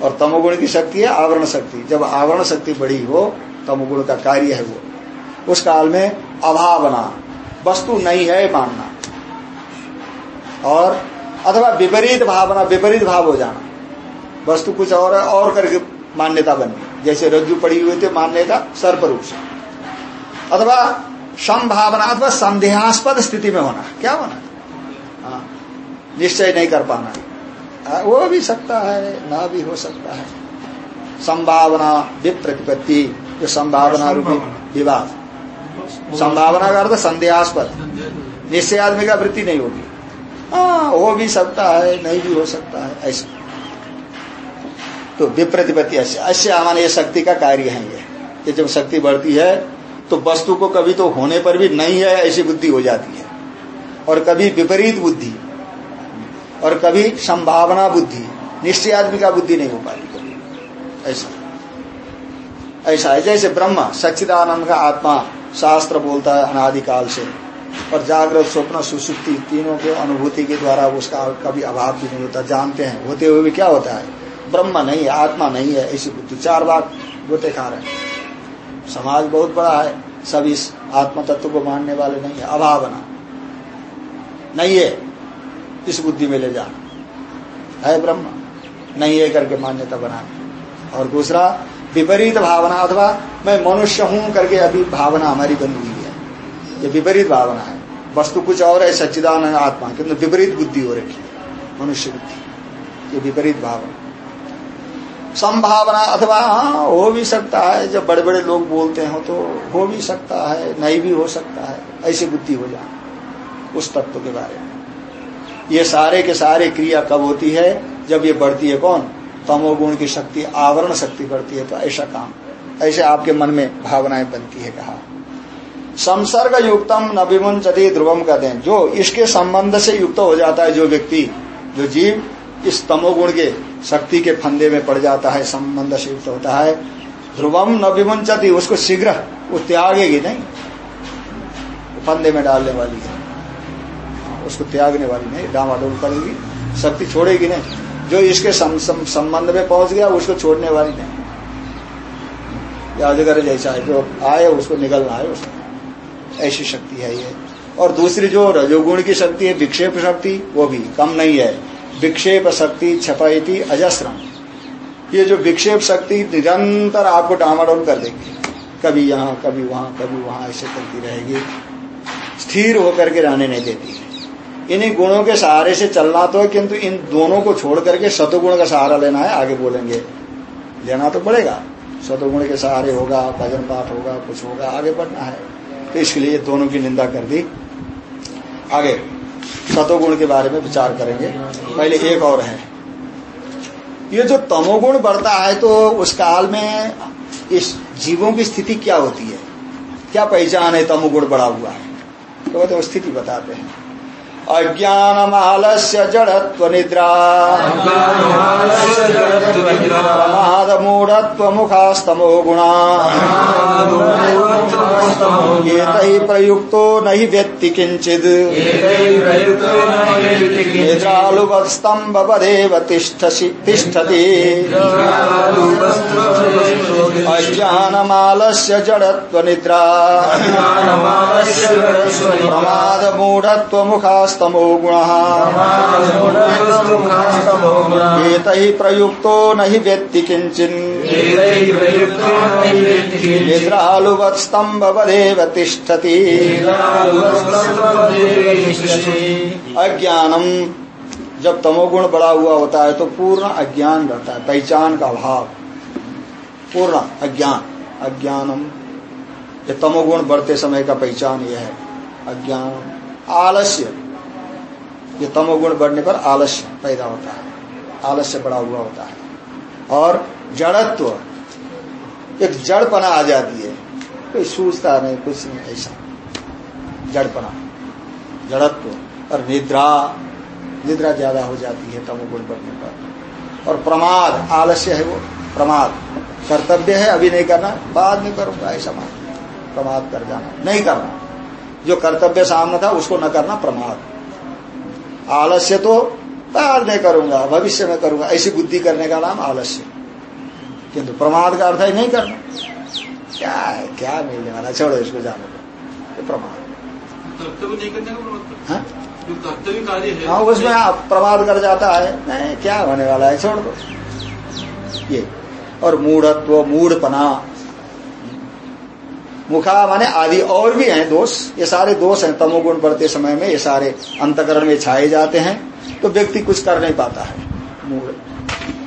और तमोगुण की शक्ति है आवरण शक्ति। जब आवरण शक्ति बड़ी हो तमोगुण का कार्य है वो। उस काल में अभावना वस्तु नहीं है मानना। और अथवा विपरीत भावना विपरीत भाव हो जाना। वस्तु कुछ और है और करके मान्यता बननी। जैसे रज्जु पड़ी हुई थी मान्यता सर्प रूप से। अथवा संभावना अथवा संदेहास्पद स्थिति में होना। क्या होना? हाँ, निश्चय नहीं कर पाना। हाँ, वो भी सकता है ना भी हो सकता है। संभावना विप्रतिपत्ति जो संभावना रूपी विवाद। संभावना का अर्थ संदेहास्पद निश्चय आदमी का वृत्ति नहीं होगी। हाँ हो भी सकता है नहीं भी हो सकता है ऐसा। तो विप्रतिपत्ति अश्य अश्य हमारे ये शक्ति का कार्य है ये। ये जब शक्ति बढ़ती है तो वस्तु को कभी तो होने पर भी नहीं है ऐसी बुद्धि हो जाती है। और कभी विपरीत बुद्धि और कभी संभावना बुद्धि निश्चय आदमी का बुद्धि नहीं हो पाती कभी। ऐसा। ऐसा है, जैसे ब्रह्म सच्चिदानंद का आत्मा शास्त्र बोलता है अनादिकाल से, और जागृत, स्वप्न, सुसुप्ति तीनों के अनुभूति के द्वारा उसका कभी अभाव भी नहीं होता, जानते हैं। होते हुए भी क्या होता है? ब्रह्म नहीं है, आत्मा नहीं है, ऐसी बुद्धि। चार बार गोते खा रहे समाज बहुत बड़ा है, सब इस आत्म तत्व को मानने वाले नहीं है, अभावना। नहीं है। इस बुद्धि में ले जाना है ब्रह्म। नहीं है करके मान्यता बनाना और दूसरा, विपरीत भावना अथवा मैं मनुष्य हूँ करके अभी भावना हमारी बनी हुई है। ये विपरीत भावना है। वस्तु कुछ और है, सच्चिदानंद आत्मा। किंतु विपरीत बुद्धि हो रखी है, मनुष्य बुद्धि। ये विपरीत भावना। संभावना अथवा हाँ हो भी सकता है। जब बड़े बड़े लोग बोलते हो तो हो भी सकता है, नहीं भी हो सकता है। ऐसी बुद्धि हो जाए, उस तत्व के बारे में। ये सारे के सारे क्रिया कब होती है? जब ये बढ़ती है कौन? तमोगुण की शक्ति, आवरण शक्ति बढ़ती है तो ऐसा काम। ऐसे आपके मन में भावनाएँ बनती है कहा। संसर्ग युक्तम न विमुंचती ध्रुवम कहते हैं। जो इसके संबंध से युक्त हो जाता है, जो व्यक्ति, जो जीव, इस तमोगुण के शक्ति के फंदे में पड़ जाता है, संबंध से युक्त होता है। ध्रुवम न विमुंचती उसको शीघ्र वो त्यागेगी नहीं। फंदे में डालने वाली है। उसको त्यागने वाली नहीं डामाडोल करेगी, शक्ति छोड़ेगी नहीं। जो इसके संबंध में पहुँच गया, उसको छोड़ने वाली नहीं। यादगार जैसा है, जो आए, उसको निकलना है उसको ऐसी शक्ति है ये। और दूसरी जो रजोगुण की शक्ति है, विक्षेप शक्ति, वो भी कम नहीं है। विक्षेप शक्ति छपाई अजस्रम। ये जो विक्षेप शक्ति निरंतर आपको डामाडोल कर देगी। कभी यहाँ, कभी वहाँ कभी वहाँ, ऐसे करती रहेगी। स्थिर होकर के रहने नहीं देती। इन्हीं गुणों के सहारे से चलना तो है किंतु इन दोनों को छोड़ करके सतुगुण का सहारा लेना है आगे बोलेंगे। लेना तो पड़ेगा। सतुगुण के सहारे होगा भजन पाठ होगा कुछ होगा आगे बढ़ना है। तो इसके लिए दोनों की निंदा कर दी। आगे सतोगुण के बारे में विचार करेंगे। पहले एक और है। ये जो तमोगुण बढ़ता है तो उस काल में इस जीवों की स्थिति क्या होती है? क्या पहचान है तमोगुण बढ़ा हुआ है? तो, वो तो स्थिति बताते हैं। अज्ञान आलस्य जड़त्व निद्रा प्रमाद मूढ़त्व मुखास्तमो गुणा। ये प्रयुक्तो नहीं व्यक्ति किंचिद निद्रालुवस्तंभवदेव तिष्ठति। अज्ञानमालस्य जड़त्व निद्रा प्रमाद मुखास्तमो गुण एत प्रयुक्तो नहीं व्यक्ति किंचन अज्ञानम जब तमोगुण बड़ा हुआ होता है तो पूर्ण अज्ञान रहता है, पहचान का अभाव। पूर्ण अज्ञान, अज्ञानम। ये तमोगुण बढ़ते समय का पहचान यह है। अज्ञान आलस्य। ये तमोगुण बढ़ने पर आलस्य पैदा होता है आलस्य बड़ा हुआ होता है। और जड़त्व, एक जड़पना आ जाती है, कोई सूझता नहीं, कुछ नहीं, ऐसा। जड़पना, जड़त्व और निद्रा निद्रा ज़्यादा हो जाती है तमोगुण बढ़ने पर। और प्रमाद, आलस्य है वो, प्रमाद। कर्तव्य है, अभी नहीं करना, बाद में करूँगा, ऐसा मान। प्रमाद कर जाना, नहीं करना। जो कर्तव्य सामने था, उसको न करना प्रमाद। आलस्य तो बाद में करूँगा, भविष्य में करूँगा। ऐसी बुद्धि करने का नाम आलस्य। किंतु प्रमाद का अर्थ है नहीं करना। क्या है? क्या मिलने वाला? छोड़ो इसको जाने को प्रमाद। हाँ? हाँ उसमें आप प्रमाद कर जाता है। नहीं, क्या होने वाला है? छोड़ दो। ये। और मूढ़त्व, मूढ़पना मुखा माने आदि और भी हैं दोष। ये सारे दोष हैं। तमोगुण बढ़ते समय में ये सारे अंतकरण में छाए जाते हैं। तो व्यक्ति कुछ कर नहीं पाता है।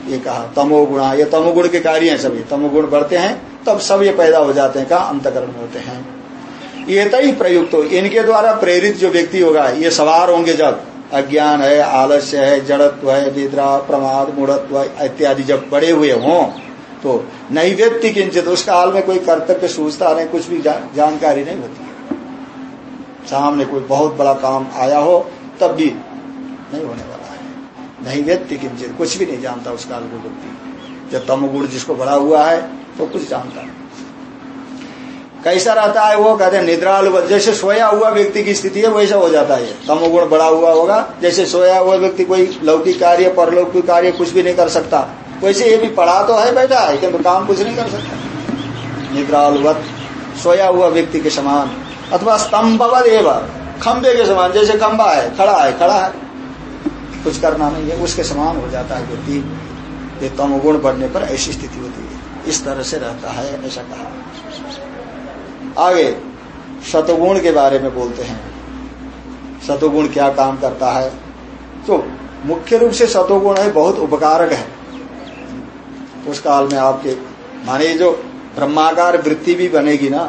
ये कहा, तमोगुणा। ये तमोगुण के कार्य हैं सभी। तमोगुण बढ़ते हैं, तब सब ये पैदा हो जाते हैं। कहा, अंतकरण होते हैं। ये तई प्रयुक्त हो। इनके द्वारा प्रेरित जो व्यक्ति होगा, ये सवार होंगे जब। अज्ञान है, आलस्य है, जड़त्व है, निद्रा, प्रमाद, मूढ़त्व इत्यादि जब बड़े हुए हों तो व्यक्ति किंचित उस काल में कोई कर्तव्य सूझता नहीं कुछ भी जा, जानकारी नहीं होती। है सामने कोई बहुत बड़ा काम आया हो तब भी नहीं होने वाला है। व्यक्ति किंचित कुछ भी नहीं जानता उस काल को व्यक्ति। जब तमगुण जिसको बड़ा हुआ है तो कुछ जानता नहीं। कैसा रहता है वो कहते हैं निद्रालु जैसे सोया हुआ व्यक्ति की स्थिति है वैसा हो जाता है। तमोगुण बड़ा हुआ होगा जैसे सोया हुआ व्यक्ति कोई लौकिक कार्य परलौकिक कार्य कुछ भी नहीं कर सकता। वैसे ये भी पढ़ा तो है बैठा है किंतु काम कुछ नहीं कर सकता। निद्रालुवत सोया हुआ व्यक्ति के समान, अथवा स्तंभवत एवं खंबे के समान, जैसे खंबा है, खड़ा है खड़ा है। कुछ करना नहीं है, उसके समान हो जाता है व्यक्ति। ये तमोगुण बढ़ने पर ऐसी स्थिति होती है। इस तरह से रहता है, ऐसा कहा। आगे शतगुण के बारे में बोलते हैं। सतोगुण क्या काम करता है? तो मुख्य रूप से सतोगुण है, बहुत उपकारक है। उस काल में आपके, माने जो ब्रह्माकार वृत्ति भी बनेगी ना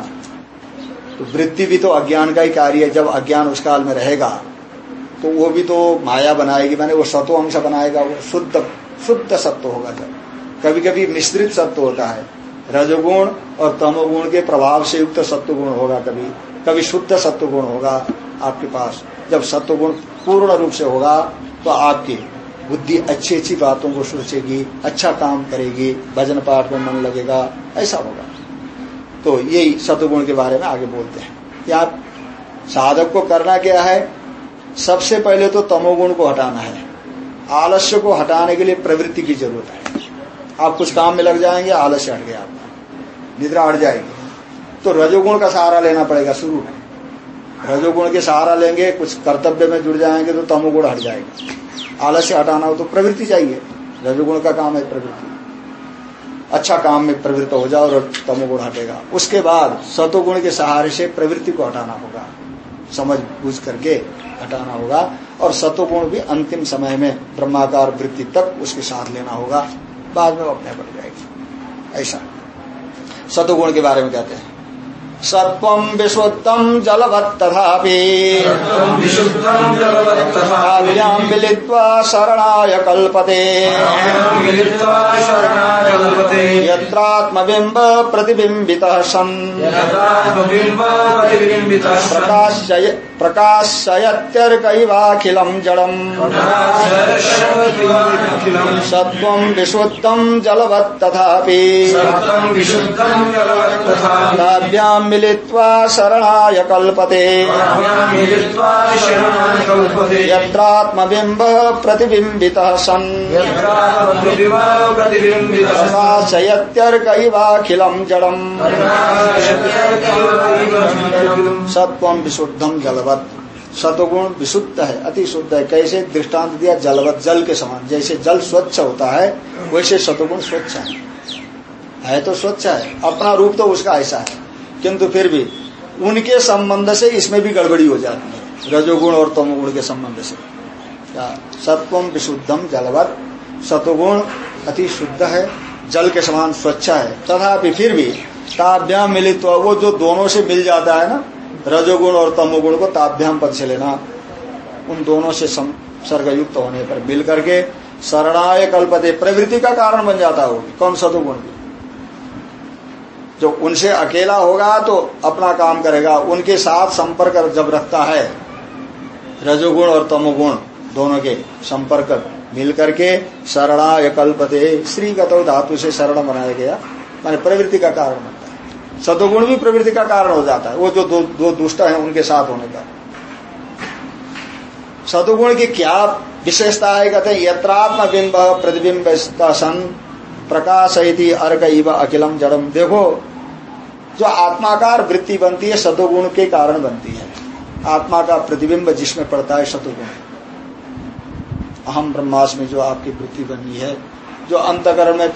तो वृत्ति भी तो अज्ञान का ही कार्य है, जब अज्ञान उस काल में रहेगा तो वो भी तो माया बनाएगी, माने वो सतो अंश बनाएगा, वो शुद्ध शुद्ध सत्व होगा जब। कभी कभी मिश्रित सत्व होता है, रजगुण और तमोगुण के प्रभाव से युक्त सत्व गुण होगा कभी कभी शुद्ध सत्व गुण होगा आपके पास। जब सत्व गुण पूर्ण रूप से होगा तो आपकी बुद्धि अच्छी अच्छी बातों को सोचेगी अच्छा काम करेगी, भजन पाठ में मन लगेगा, ऐसा होगा। तो यही सतुगुण के बारे में आगे बोलते हैं। या साधक को करना क्या है? सबसे पहले तो तमोगुण को हटाना है। आलस्य को हटाने के लिए प्रवृत्ति की ज़रूरत है। आप कुछ काम में लग जाएँगे, आलस्य हट गया आपका। निद्रा हट जाएगी। तो रजोगुण का सहारा लेना पड़ेगा शुरू में। रजोगुण के सहारा लेंगे, कुछ कर्तव्य में जुड़ जाएँगे तो तमोगुण हट जाएगा। आलस्य हटाना हो तो प्रवृत्ति चाहिए। रजोगुण का काम है प्रवृत्ति। अच्छा काम में प्रवृत्त हो जाओ और तमोगुण हटेगा। उसके बाद सतोगुण के सहारे से प्रवृत्ति को हटाना होगा। समझ बूझ करके हटाना होगा और सतोगुण भी अंतिम समय में ब्रह्माकार वृत्ति तक उसके साथ लेना होगा। बाद में वो अपने बढ़ जाएगी। ऐसा। सतोगुण के बारे में कहते हैं। सत्वं विशुद्धम जलवत्तथापि। आद्यां मिलित्वा शरणाय कल्पते। यत्रात्मबिंब प्रतिबिंबितः सन् प्रकाशय प्रकाशयत्यर्कैवाखिलम् जडम्। प्रकाशयत्यखिलम् सत्त्वम् विशुद्धम् जलवत् तथापि। सत्त्वम् विशुद्धम् जलवत्तथा ताभ्याम् मिलित्वा शरणाय कल्पते। यत्रात्मबिम्बः प्रतिबिम्बितः सन्। प्रकाशयत्यर्कैवाखिलम् जडम्। सत्वम विशुद्धम जलवत। सतगुण विशुद्ध है, अति शुद्ध है। कैसे? दृष्टांत दिया जलवत, जल के समान। जैसे जल स्वच्छ होता है, वैसे सतगुण स्वच्छ है। है तो स्वच्छ है, अपना रूप तो उसका ऐसा है। किंतु फिर भी उनके संबंध से इसमें भी गड़बड़ी हो जाती है, रजोगुण और तमोगुण के संबंध से। क्या सत्वम विशुद्धम जलवत। सतगुण अति शुद्ध है, जल के समान स्वच्छ है। तथापि फिर भी ताभ्याम मिलित वो जो दोनों से मिल जाता है ना रजोगुण और तमोगुण को ताभ्याम पद से लेना, उन दोनों से सर्गयुक्त होने पर मिल करके शरणाय कल्पते प्रवृत्ति का कारण बन जाता हो कौन सतुगुण भी जो उनसे अकेला होगा तो अपना काम करेगा, उनके साथ संपर्क जब रखता है, रजोगुण और तमोगुण दोनों के संपर्क मिल करके शरणाय कल्पते श्री गतो धातु से शरण बनाया गया, माने प्रवृत्ति का कारण बनता सतोगुण भी प्रवृत्ति का कारण हो जाता है। वो जो दो, दो दुष्ट है उनके साथ होने का। सदुगुण की क्या विशेषता है कहते हैं यत्रात्म बिंब प्रतिबिंब सन प्रकाश अर्घ इव अखिलम जड़म। देखो जो आत्माकार वृत्ति बनती है सतोगुण के कारण बनती है। आत्मा का प्रतिबिंब जिसमें पड़ता है सतोगुण अहम ब्रह्मास में जो आपकी वृत्ति बनी है जो अंतकरण में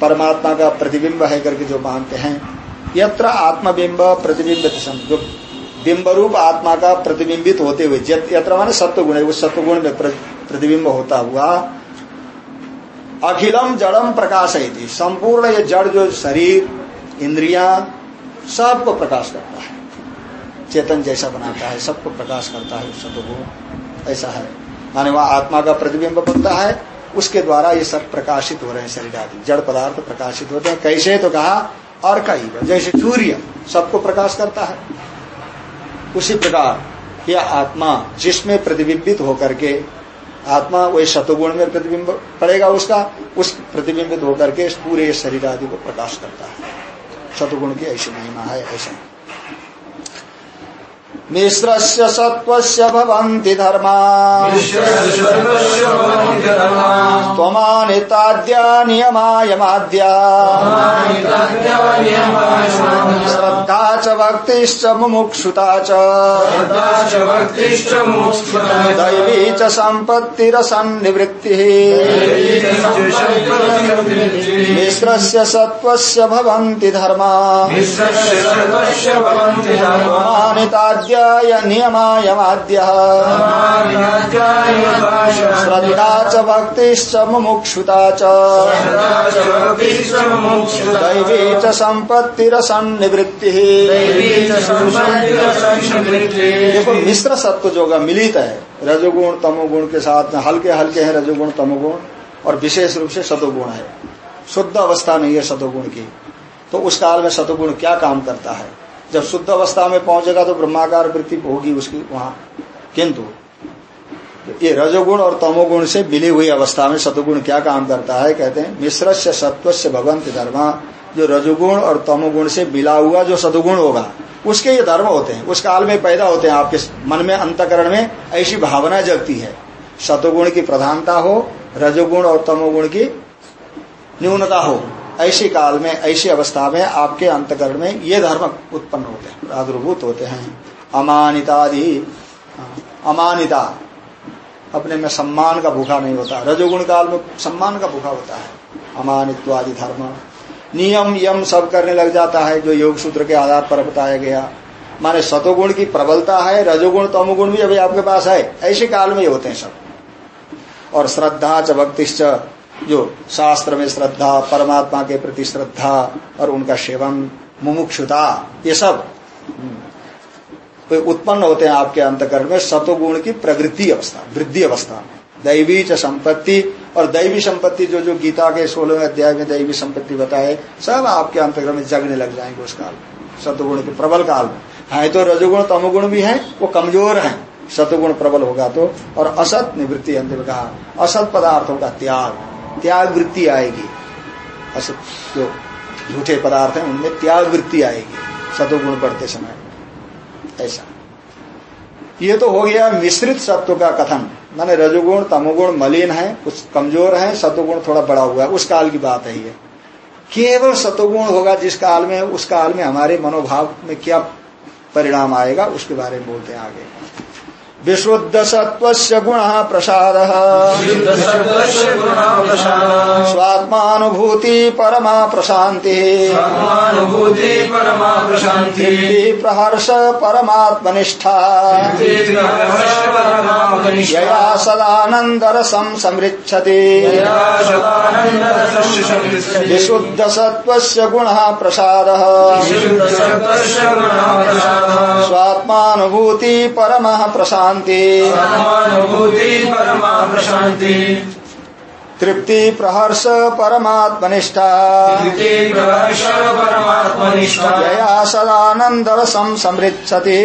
परमात्मा का प्रतिबिंब है करके जो मानते हैं यत्र आत्मबिंब प्रतिबिंब जो बिंब रूप आत्मा का प्रतिबिंबित होते हुए यत्र माने सत्वगुण है उस सत्वगुण में प्रतिबिंब होता हुआ, अखिलम जड़म प्रकाश है संपूर्ण ये जड़ जो शरीर, इंद्रिया, सबको प्रकाश करता है। चेतन जैसा बनाता है, सबको प्रकाश करता है सतगुण ऐसा है। माने वहाँ आत्मा का प्रतिबिंब बनता है, उसके द्वारा ये सब प्रकाशित हो रहे हैं शरीर आदि। जड़ पदार्थ प्रकाशित होते हैं। कैसे? तो कहा और कई जैसे सूर्य सबको प्रकाश करता है। उसी प्रकार यह आत्मा जिसमें प्रतिबिंबित होकर के आत्मा वही शतुगुण में प्रतिबिंब पड़ेगा उसका, उस प्रतिबिंबित होकर के पूरे शरीर आदि को प्रकाश करता है। शतुगुण की ऐसी महिमा है, ऐसा। मिश्रस्य सत्त्वस्य भवन्ति धर्मा। त्वमानिताद्या नियमायमाद्या श्रद्धा च भक्तिश्च मुमुक्षुता च दैवी च सम्पत्तिरसन्निवृत्तिः मिश्रस्य सत्त्वस्य भवन्ति धर्मा। त्वमानिताद्या नित्याय नियमायमाद्यः श्रद्धा च भक्तिश्च मुमुक्षुता च। दैवी च देखो, मिश्र सत्व जो का मिलित है। रजोगुण, तमोगुण के साथ में हल्के हल्के हैं रजोगुण, तमोगुण, और विशेष रूप से सतोगुण है। शुद्ध अवस्था नहीं है सतोगुण की। तो उस काल में सतोगुण क्या काम करता है? जब शुद्ध अवस्था में पहुंचेगा तो ब्रह्माकार वृत्ति होगी उसकी वहाँ। किंतु, ये रजोगुण और तमोगुण से मिली हुई अवस्था में सतुगुण क्या काम करता है, कहते हैं मिश्र से सत्व से भगवंत धर्म। जो रजोगुण और तमोगुण से मिला हुआ जो सतुगुण होगा, उसके ये धर्म होते हैं, उस काल में पैदा होते हैं आपके मन में, अंतकरण में, ऐसी भावना जगती है। सतुगुण की प्रधानता हो, रजोगुण और तमोगुण की न्यूनता हो। ऐसी काल में, ऐसी अवस्था में आपके अंतकरण में ये धर्म उत्पन्न होते हैं प्रादुर्भूत होते हैं। अमानितादि अमानिता। अपने में सम्मान का भूखा नहीं होता। रजोगुण काल में सम्मान का भूखा होता है। अमानित्वादि धर्म। नियम, यम सब करने लग जाता है, जो योग सूत्र के आधार पर बताया गया। माने सतोगुण की प्रबलता है, रजोगुण तमोगुण भी अभी आपके पास है। ऐसे काल में होते हैं सब। और श्रद्धा च, भक्तिश्च जो शास्त्र में श्रद्धा, परमात्मा के प्रति श्रद्धा और उनका सेवन, मुमुक्षुता, ये सब उत्पन्न होते हैं आपके अंतकरण में सतोगुण की प्रवृत्ति अवस्था, वृद्धि अवस्था में। दैवी च संपत्ति और दैवी संपत्ति जो जो गीता के सोलहवें अध्याय में दैवी संपत्ति बताए, सब आपके अंतर्गत में जगने लग जाएँगे उस काल में, सतुगुण के प्रबल काल में। है तो रजोगुण, तमोगुण भी है, वो कमज़ोर है। सतुगुण प्रबल होगा तो और असत निवृत्ति अंत में कहा, असत पदार्थों का त्याग। त्याग वृत्ति आएगी। असत जो झूठे पदार्थ हैं, उनमें त्याग वृत्ति आएगी सतुगुण बढ़ते समय। ऐसा। ये तो हो गया मिश्रित सत्व का कथन। माने रजोगुण, तमोगुण मलिन है, कुछ कमज़ोर है सतुगुण थोड़ा बड़ा हुआ है, उस काल की बात है ये। केवल सतुगुण होगा जिस काल में, उस काल में हमारे मनोभाव में क्या परिणाम आएगा, उसके बारे में बोलते हैं आगे। विशुद्ध सत्व गुण प्रसाद। स्वात्मानुभूति परमा प्रशांति स्वात्मानुभूति परमा प्रहर्ष परमात्मनिष्ठा। परमात्मनिष्ठा। यया सदानंद समृच्छति विशुद्ध सत्व गुण प्रसाद। विशुद्धसत्त्वस्य गुणः प्रसादः। प्रशांति स्वात्मानुभूति तृप्ति प्रहर्ष परमात्मनिष्ठा। इति प्रहर्ष परमात्मनिष्ठा। यया सदानंद रसम समृच्छति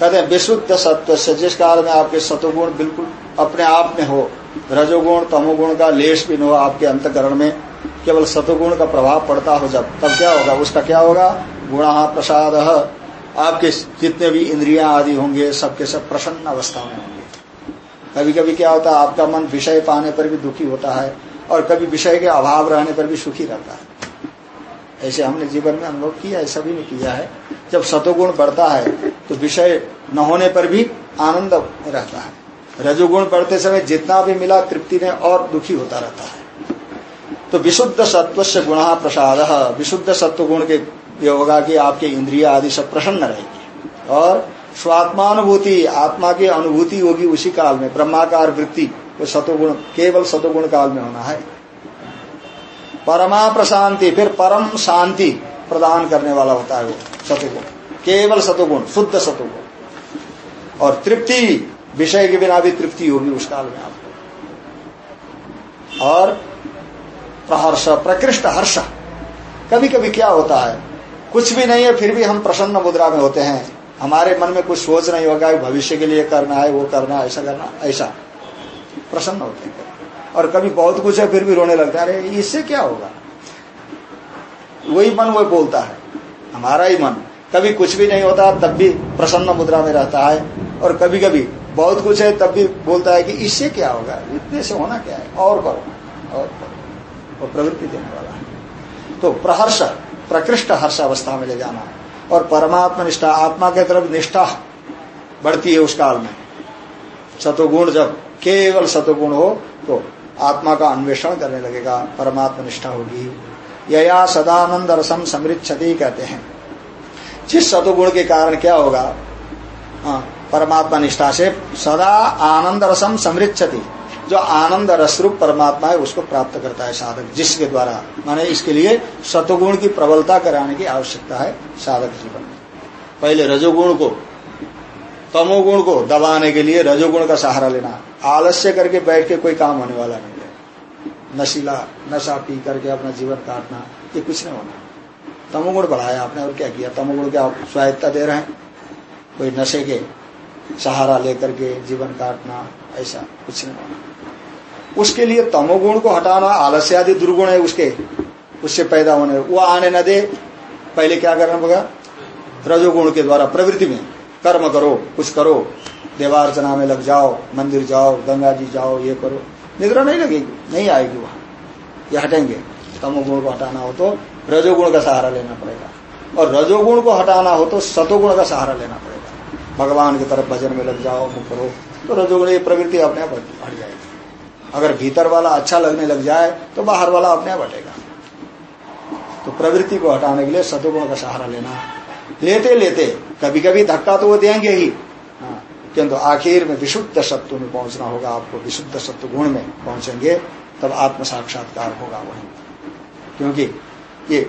कहते हैं विशुद्ध सत्व से जिस काल में आपके सतुगुण बिल्कुल अपने आप में हो रजोगुण तमोगुण का लेश भी न हो आपके अंतकरण में केवल सतुगुण का प्रभाव पड़ता हो जब तब क्या होगा? उसका क्या होगा? गुण प्रसाद। आपके जितने भी इंद्रियाँ आदि होंगे, सबके सब प्रसन्न अवस्था में होंगे। कभी कभी क्या होता है, आपका मन विषय पाने पर भी दुखी होता है, और कभी विषय के अभाव रहने पर भी सुखी रहता है। ऐसे हमने जीवन में अनुभव किया है, सभी ने किया है। जब सतोगुण बढ़ता है तो विषय न होने पर भी आनंद रहता है। रजोगुण बढ़ते समय जितना भी मिला, तृप्ति में और दुखी होता रहता है। तो विशुद्ध सत्व से गुण प्रसाद। विशुद्ध सत्व गुण के ये होगा कि आपके इंद्रिया आदि सब प्रसन्न रहेगी। और स्वात्मानुभूति, आत्मा की अनुभूति होगी उसी काल में। ब्रह्माकार वृत्ति, वो सतोगुण, केवल सतोगुण काल में होना है। परमा प्रशांति, फिर परम शांति प्रदान करने वाला होता है वो सतुगुण। केवल सतुगुण, शुद्ध सतुगुण। और तृप्ति, विषय के बिना भी तृप्ति होगी उस काल में आपको। और प्रहर्ष, प्रकृष्ट हर्ष। कभी कभी क्या होता है? कुछ भी नहीं है, फिर भी हम प्रसन्न मुद्रा में होते हैं। हमारे मन में कुछ सोच नहीं होगा, भविष्य के लिए करना है, वो करना है, ऐसा करना ऐसा। प्रसन्न होते हैं। और कभी बहुत कुछ है, फिर भी रोने लगता है। अरे, इससे क्या होगा? वही मन वो बोलता है। हमारा ही मन। कभी कुछ भी नहीं होता, तब भी प्रसन्न मुद्रा में रहता है। और कभी कभी बहुत कुछ है, तब भी बोलता है कि इससे क्या होगा? इतने से होना क्या है? और करो और करो। वो प्रवृत्ति देने वाला है। तो प्रहर्ष प्रकृष्ट हर्ष अवस्था में ले जाना और परमात्मा निष्ठा आत्मा के तरफ़ निष्ठा बढ़ती है उस काल में। सतोगुण जब केवल सतोगुण हो तो आत्मा का अन्वेषण करने लगेगा परमात्मा निष्ठा होगी। यया सदानंद रसम समृद्धि कहते हैं। जिस सतुगुण के कारण क्या होगा? हाँ, परमात्मा निष्ठा से सदा आनंद रसम समृद्धि जो आनंद रसरूप परमात्मा है, उसको प्राप्त करता है साधक, जिसके द्वारा, माने इसके लिए सतुगुण की प्रबलता कराने की आवश्यकता है साधक जीवन में। पहले रजोगुण को, तमोगुण को दबाने के लिए रजोगुण का सहारा लेना। आलस्य करके बैठ के कोई काम होने वाला नहीं है। नशीला, नशा पी करके अपना जीवन काटना, ये कुछ नहीं होना। तमोगुण बढ़ाया आपने, और क्या किया? तमोगुण के आप स्वायत्ता दे रहे हैं। कोई नशे के सहारा लेकर के जीवन काटना, ऐसा कुछ नहीं होना। उसके लिए तमोगुण को हटाना आलस्य आदि दुर्गुण है उसके, उससे पैदा होने। वो आने न दे। पहले क्या करना होगा रजोगुण के द्वारा प्रवृत्ति में कर्म करो, कुछ करो। देवार्चना में लग जाओ, मंदिर जाओ, गंगा जी जाओ, ये करो। निद्रा नहीं लगेगी, नहीं आएगी वहाँ। ये हटेंगे। तमोगुण को हटाना हो तो रजोगुण का सहारा लेना पड़ेगा। और रजोगुण को हटाना हो तो सतोगुण का सहारा लेना पड़ेगा। भगवान की तरफ़ भजन में लग जाओ करो तो रजोगुण, ये प्रवृत्ति अपने आप हट जाएगी। अगर भीतर वाला अच्छा लगने लग जाए तो बाहर वाला अपने आप हटेगा। तो प्रवृत्ति को हटाने के लिए सतुगुण का सहारा लेना लेते लेते कभी कभी धक्का तो वो देंगे ही। हाँ, किंतु आखिर में विशुद्ध सत्व में पहुँचना होगा आपको विशुद्ध सत्व गुण में पहुँचेंगे तब आत्म साक्षात्कार होगा वही। क्योंकि ये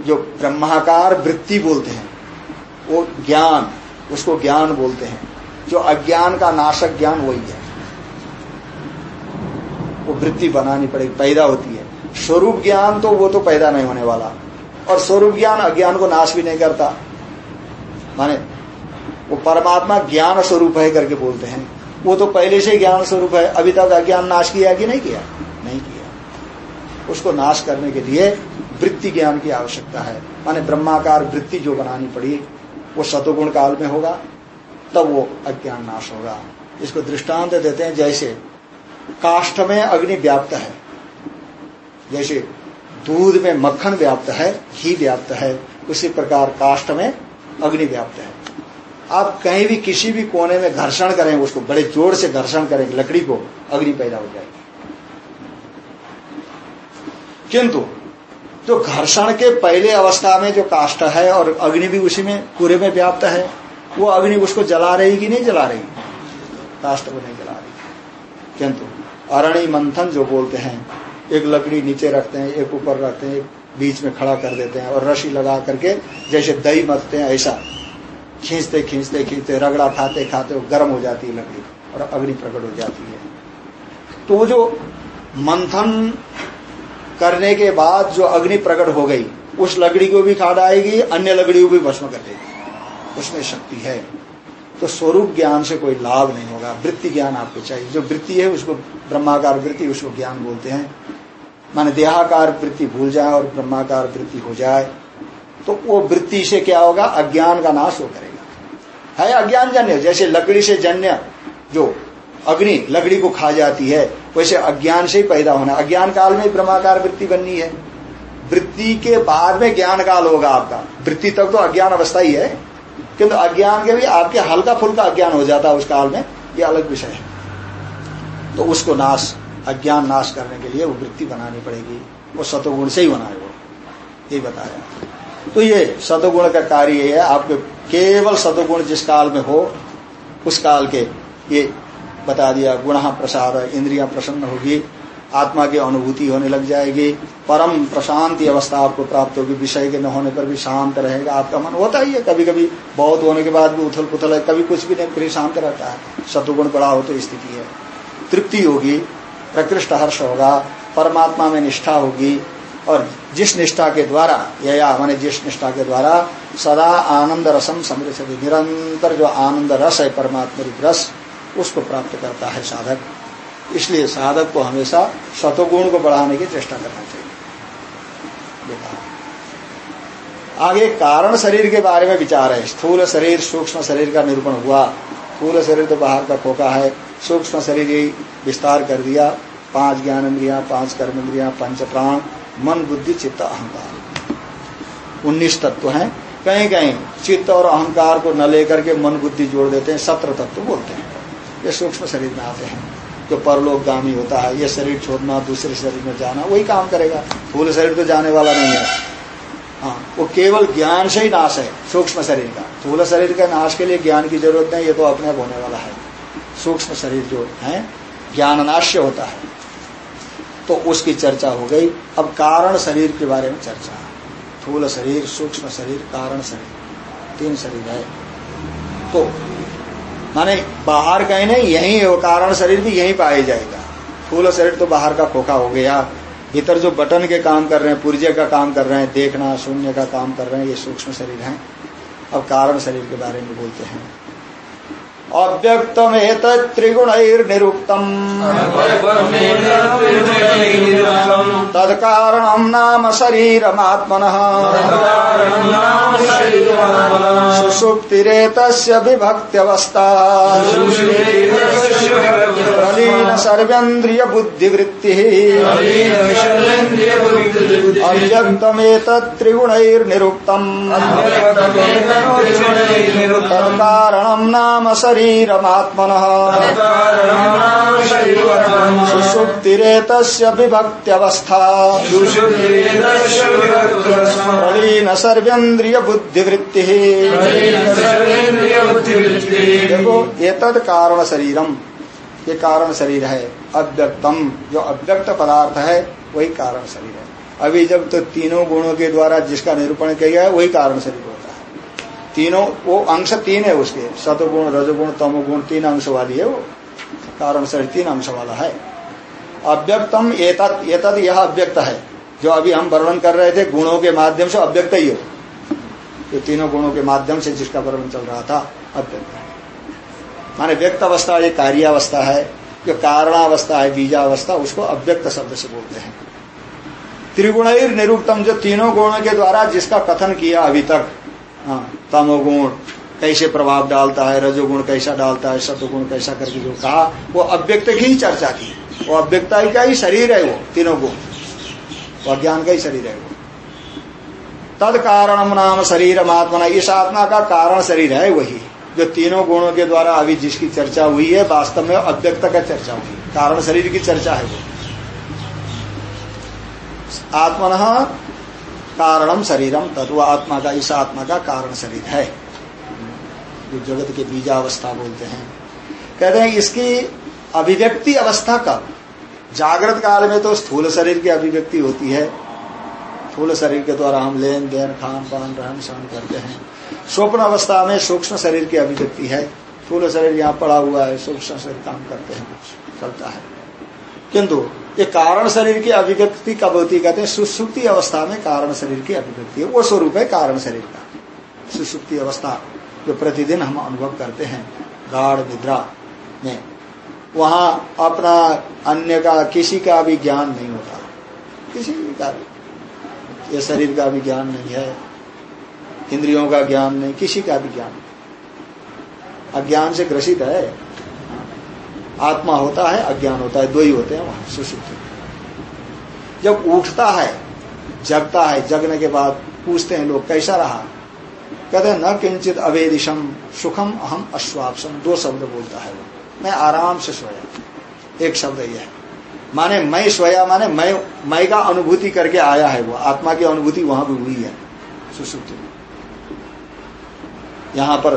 जो ब्रह्माकार वृत्ति बोलते हैं वो ज्ञान उसको ज्ञान बोलते हैं। जो अज्ञान का नाशक ज्ञान वही है। वो वृत्ति बनानी पड़ेगी पैदा होती है। स्वरूप ज्ञान तो वो तो पैदा नहीं होने वाला। और स्वरूप ज्ञान अज्ञान को नाश भी नहीं करता। माने, वो परमात्मा ज्ञान स्वरूप है करके बोलते हैं। वो तो पहले से ज्ञान स्वरूप है, अभी तक अज्ञान नाश किया कि नहीं किया? नहीं किया। उसको नाश करने के लिए वृत्ति ज्ञान की आवश्यकता है। माने ब्रह्माकार वृत्ति जो बनानी पड़ी, वो सतोगुण काल में होगा, तब वो अज्ञान नाश होगा। इसको दृष्टांत देते हैं, जैसे काष्ठ में अग्नि व्याप्त है। जैसे दूध में मक्खन व्याप्त है, घी व्याप्त है, उसी प्रकार काष्ठ में अग्नि व्याप्त है। आप कहीं भी किसी भी कोने में घर्षण करें, उसको बड़े ज़ोर से घर्षण करेंगे लकड़ी को अग्नि पैदा हो जाएगी। किंतु जो घर्षण के पहले अवस्था में जो काष्ठ है और अग्नि भी उसी में, पूरे में व्याप्त है, वो अग्नि उसको जला रही कि नहीं जला रही काष्ठ को नहीं जला रही किंतु अरणी मंथन जो बोलते हैं, एक लकड़ी नीचे रखते हैं, एक ऊपर रखते हैं बीच में खड़ा कर देते हैं और रसी लगा करके जैसे दही मथते हैं, ऐसा खींचते खींचते खींचते, रगड़ा खाते खाते गर्म हो जाती है लकड़ी और अग्नि प्रकट हो जाती है। तो वो जो मंथन करने के बाद जो अग्नि प्रकट हो गई, उस लकड़ी को भी खा डाएगी अन्य लकड़ी को भी भस्म कर देगी। उसमें शक्ति है। तो स्वरूप ज्ञान से कोई लाभ नहीं होगा। वृत्ति ज्ञान आपको चाहिए। जो वृत्ति है, उसको ब्रह्माकार वृत्ति, उसको ज्ञान बोलते हैं। माने देहाकार वृत्ति भूल जाए और ब्रह्माकार वृत्ति हो जाए तो वो वृत्ति से क्या होगा? अज्ञान का नाश हो करेगा। है अज्ञान जन्य? जैसे लकड़ी से जन्य जो अग्नि, लकड़ी को खा जाती है, वैसे अज्ञान से ही पैदा होना। अज्ञान काल में ब्रह्माकार वृत्ति बननी है। वृत्ति के बाद में ज्ञान काल होगा आपका। वृत्ति तक तो अज्ञान अवस्था ही है। किंतु अज्ञान के भी आपके हल्का फुल्का अज्ञान हो जाता है उस काल में, ये अलग विषय है। तो उसको नाश, अज्ञान नाश करने के लिए वो वृत्ति बनानी पड़ेगी। वो सतोगुण से ही बना है वो। ये बताया। तो ये सतोगुण का कार्य है, आपके केवल सतोगुण जिस काल में हो, उस काल के, ये बता दिया, गुण प्रसाद, इंद्रिया प्रसन्न होगी आत्मा की अनुभूति होने लग जाएगी। परम प्रशांति अवस्था आपको प्राप्त होगी। विषय के न होने पर भी शांत रहेगा आपका मन। होता ही है कभी कभी बहुत होने के बाद भी उथल पुथल है, कभी कुछ भी नहीं, फिर शांत रहता है। शत्रुगुण बड़ा हो तो स्थिति है। तृप्ति होगी, प्रकृष्ट हर्ष होगा, परमात्मा में निष्ठा होगी, और जिस निष्ठा के द्वारा या माने जिस निष्ठा के द्वारा, सदा आनंद रसम समृद्ध, निरंतर जो आनंद रस है, परमात्मा रस, उसको प्राप्त करता है साधक। इसलिए साधक को हमेशा सतोगुण को बढ़ाने की चेष्टा करना चाहिए। आगे कारण शरीर के बारे में विचार है। स्थूल शरीर, सूक्ष्म शरीर का निरूपण हुआ। स्थूल शरीर तो बाहर का खोखा है। सूक्ष्म शरीर यही विस्तार कर दिया। पाँच ज्ञान इंद्रिया, पाँच कर्म इंद्रिया, पंच प्राण, मन, बुद्धि, चित्त, अहंकार। उन्नीस तत्व हैं। कहीं कहीं चित्त और अहंकार को न लेकर के मन, बुद्धि जोड़ देते हैं, सत्र तत्व बोलते हैं। ये सूक्ष्म शरीर में आते हैं। जो परलोकगामी होता है, ये शरीर छोड़ना, दूसरे शरीर में जाना, वही काम करेगा। फूल शरीर तो जाने वाला नहीं है। हाँ वो केवल ज्ञान से ही नाश है, सूक्ष्म शरीर का। स्थूल शरीर के नाश के लिए ज्ञान की ज़रूरत नहीं, ये तो अपने आप होने वाला है। सूक्ष्म शरीर जो है ज्ञाननाश्य होता है। तो उसकी चर्चा हो गई। अब कारण शरीर के बारे में चर्चा। स्थूल शरीर, सूक्ष्म शरीर, कारण शरीर। तीन शरीर है। तो माने बाहर कहीं नहीं, यही कारण शरीर भी यही पाया जाएगा। फूल शरीर तो बाहर का खोखा हो गया। भीतर जो बटन के काम कर रहे हैं, पुर्जे का काम कर रहे हैं, देखना, शून्य का काम कर रहे हैं, ये सूक्ष्म शरीर है। अब कारण शरीर के बारे में बोलते हैं। अव्यक्तमेत त्रिगुणैर्निरुक्तम् तत्कारणम् नाम शरीरमात्मनः। सुषुप्तिरेतस्य विभक्त्यवस्था। सर्वेन्द्रिय बुद्धिवृत्तिः अव्यक्तमेतत् त्रिगुणैर्निरुक्तम् नाम शरीरमात्मनः। सुषुप्तिरेतस्य विभक्त्यवस्था। प्रलीन सर्वेन्द्रिय बुद्धिवृत्ति देखो एतद कारण शरीरम ये कारण शरीर है। अव्यक्तम, जो अव्यक्त पदार्थ है, वही कारण शरीर है। अभी जब तो तीनों गुणों के द्वारा जिसका निरूपण किया है, वही कारण शरीर होता है। तीनों, वो अंश तीन है उसके। सतगुण, रजगुण, तमोगुण, तीन अंश वाली है वो। कारण शरीर तीन अंश वाला है। अव्यक्तम एतद यह अव्यक्त है। जो अभी हम वर्णन कर रहे थे, गुणों के माध्यम से अव्यक्त ही हो। ये तीनों गुणों के माध्यम से जिसका वर्णन चल रहा था, अव्यक्त है। माने व्यक्त अवस्था ये कार्यावस्था है जो कारणावस्था है बीजावस्था उसको अव्यक्त शब्द से बोलते हैं। त्रिगुण निरुक्तम जो तीनों गुणों के द्वारा जिसका कथन किया अभी तक हाँ, तमोगुण कैसे प्रभाव डालता है रजोगुण कैसा डालता है सतुगुण कैसा करके जो कहा वो अव्यक्त की ही चर्चा की। वो अव्यक्ता का ही शरीर है वो तीनों गुण। वो अज्ञान का ही शरीर है वो। तद कारण नाम शरीर आत्मा इस आत्मा का कारण शरीर है वही। जो तीनों गुणों के द्वारा अभी जिसकी चर्चा हुई है, वास्तव में अव्यक्त का चर्चा हुई कारण शरीर की चर्चा है वो। आत्मन कारणम शरीरम तत्व आत्मा का इस आत्मा का कारण शरीर है। जो जगत के बीजावस्था बोलते हैं। कहते हैं, इसकी अभिव्यक्ति अवस्था कब? जागृत काल में तो स्थूल शरीर की अभिव्यक्ति होती है। स्थूल शरीर के द्वारा हम लेन, देन खान पान रहन सहन करते हैं। स्वप्न अवस्था में सूक्ष्म शरीर की अभिव्यक्ति है। स्थूल शरीर यहाँ पड़ा हुआ है, सूक्ष्म शरीर काम करते हैं चलता है। किंतु, ये कारण शरीर की अभिव्यक्ति कब होती कहते हैं, सुसुप्ति अवस्था में कारण शरीर की अभिव्यक्ति है। वो स्वरूप है कारण शरीर का। सुसुप्ति अवस्था जो प्रतिदिन हम अनुभव करते हैं, गाढ़ निद्रा में। वहाँ अपना अन्य का, किसी का भी ज्ञान नहीं होता। किसी का भी। ये शरीर का भी ज्ञान नहीं है, इंद्रियों का ज्ञान नहीं, किसी का भी ज्ञान अज्ञान से ग्रसित है। आत्मा होता है, अज्ञान होता है, दो ही होते हैं वहाँ सुसुप्ति जब उठता है, जगता है, जगने के बाद पूछते हैं लोग, कैसा रहा? कहते हैं, न किंचित अवेदिशम सुखम अहम अश्वापसम दो शब्द बोलता है वो। मैं आराम से सोया। एक शब्द यह है। माने मैं सोया माने मैं मैं का अनुभूति करके आया है वो। आत्मा की अनुभूति वहाँ भी हुई है, सुसुप्ति। में यहाँ पर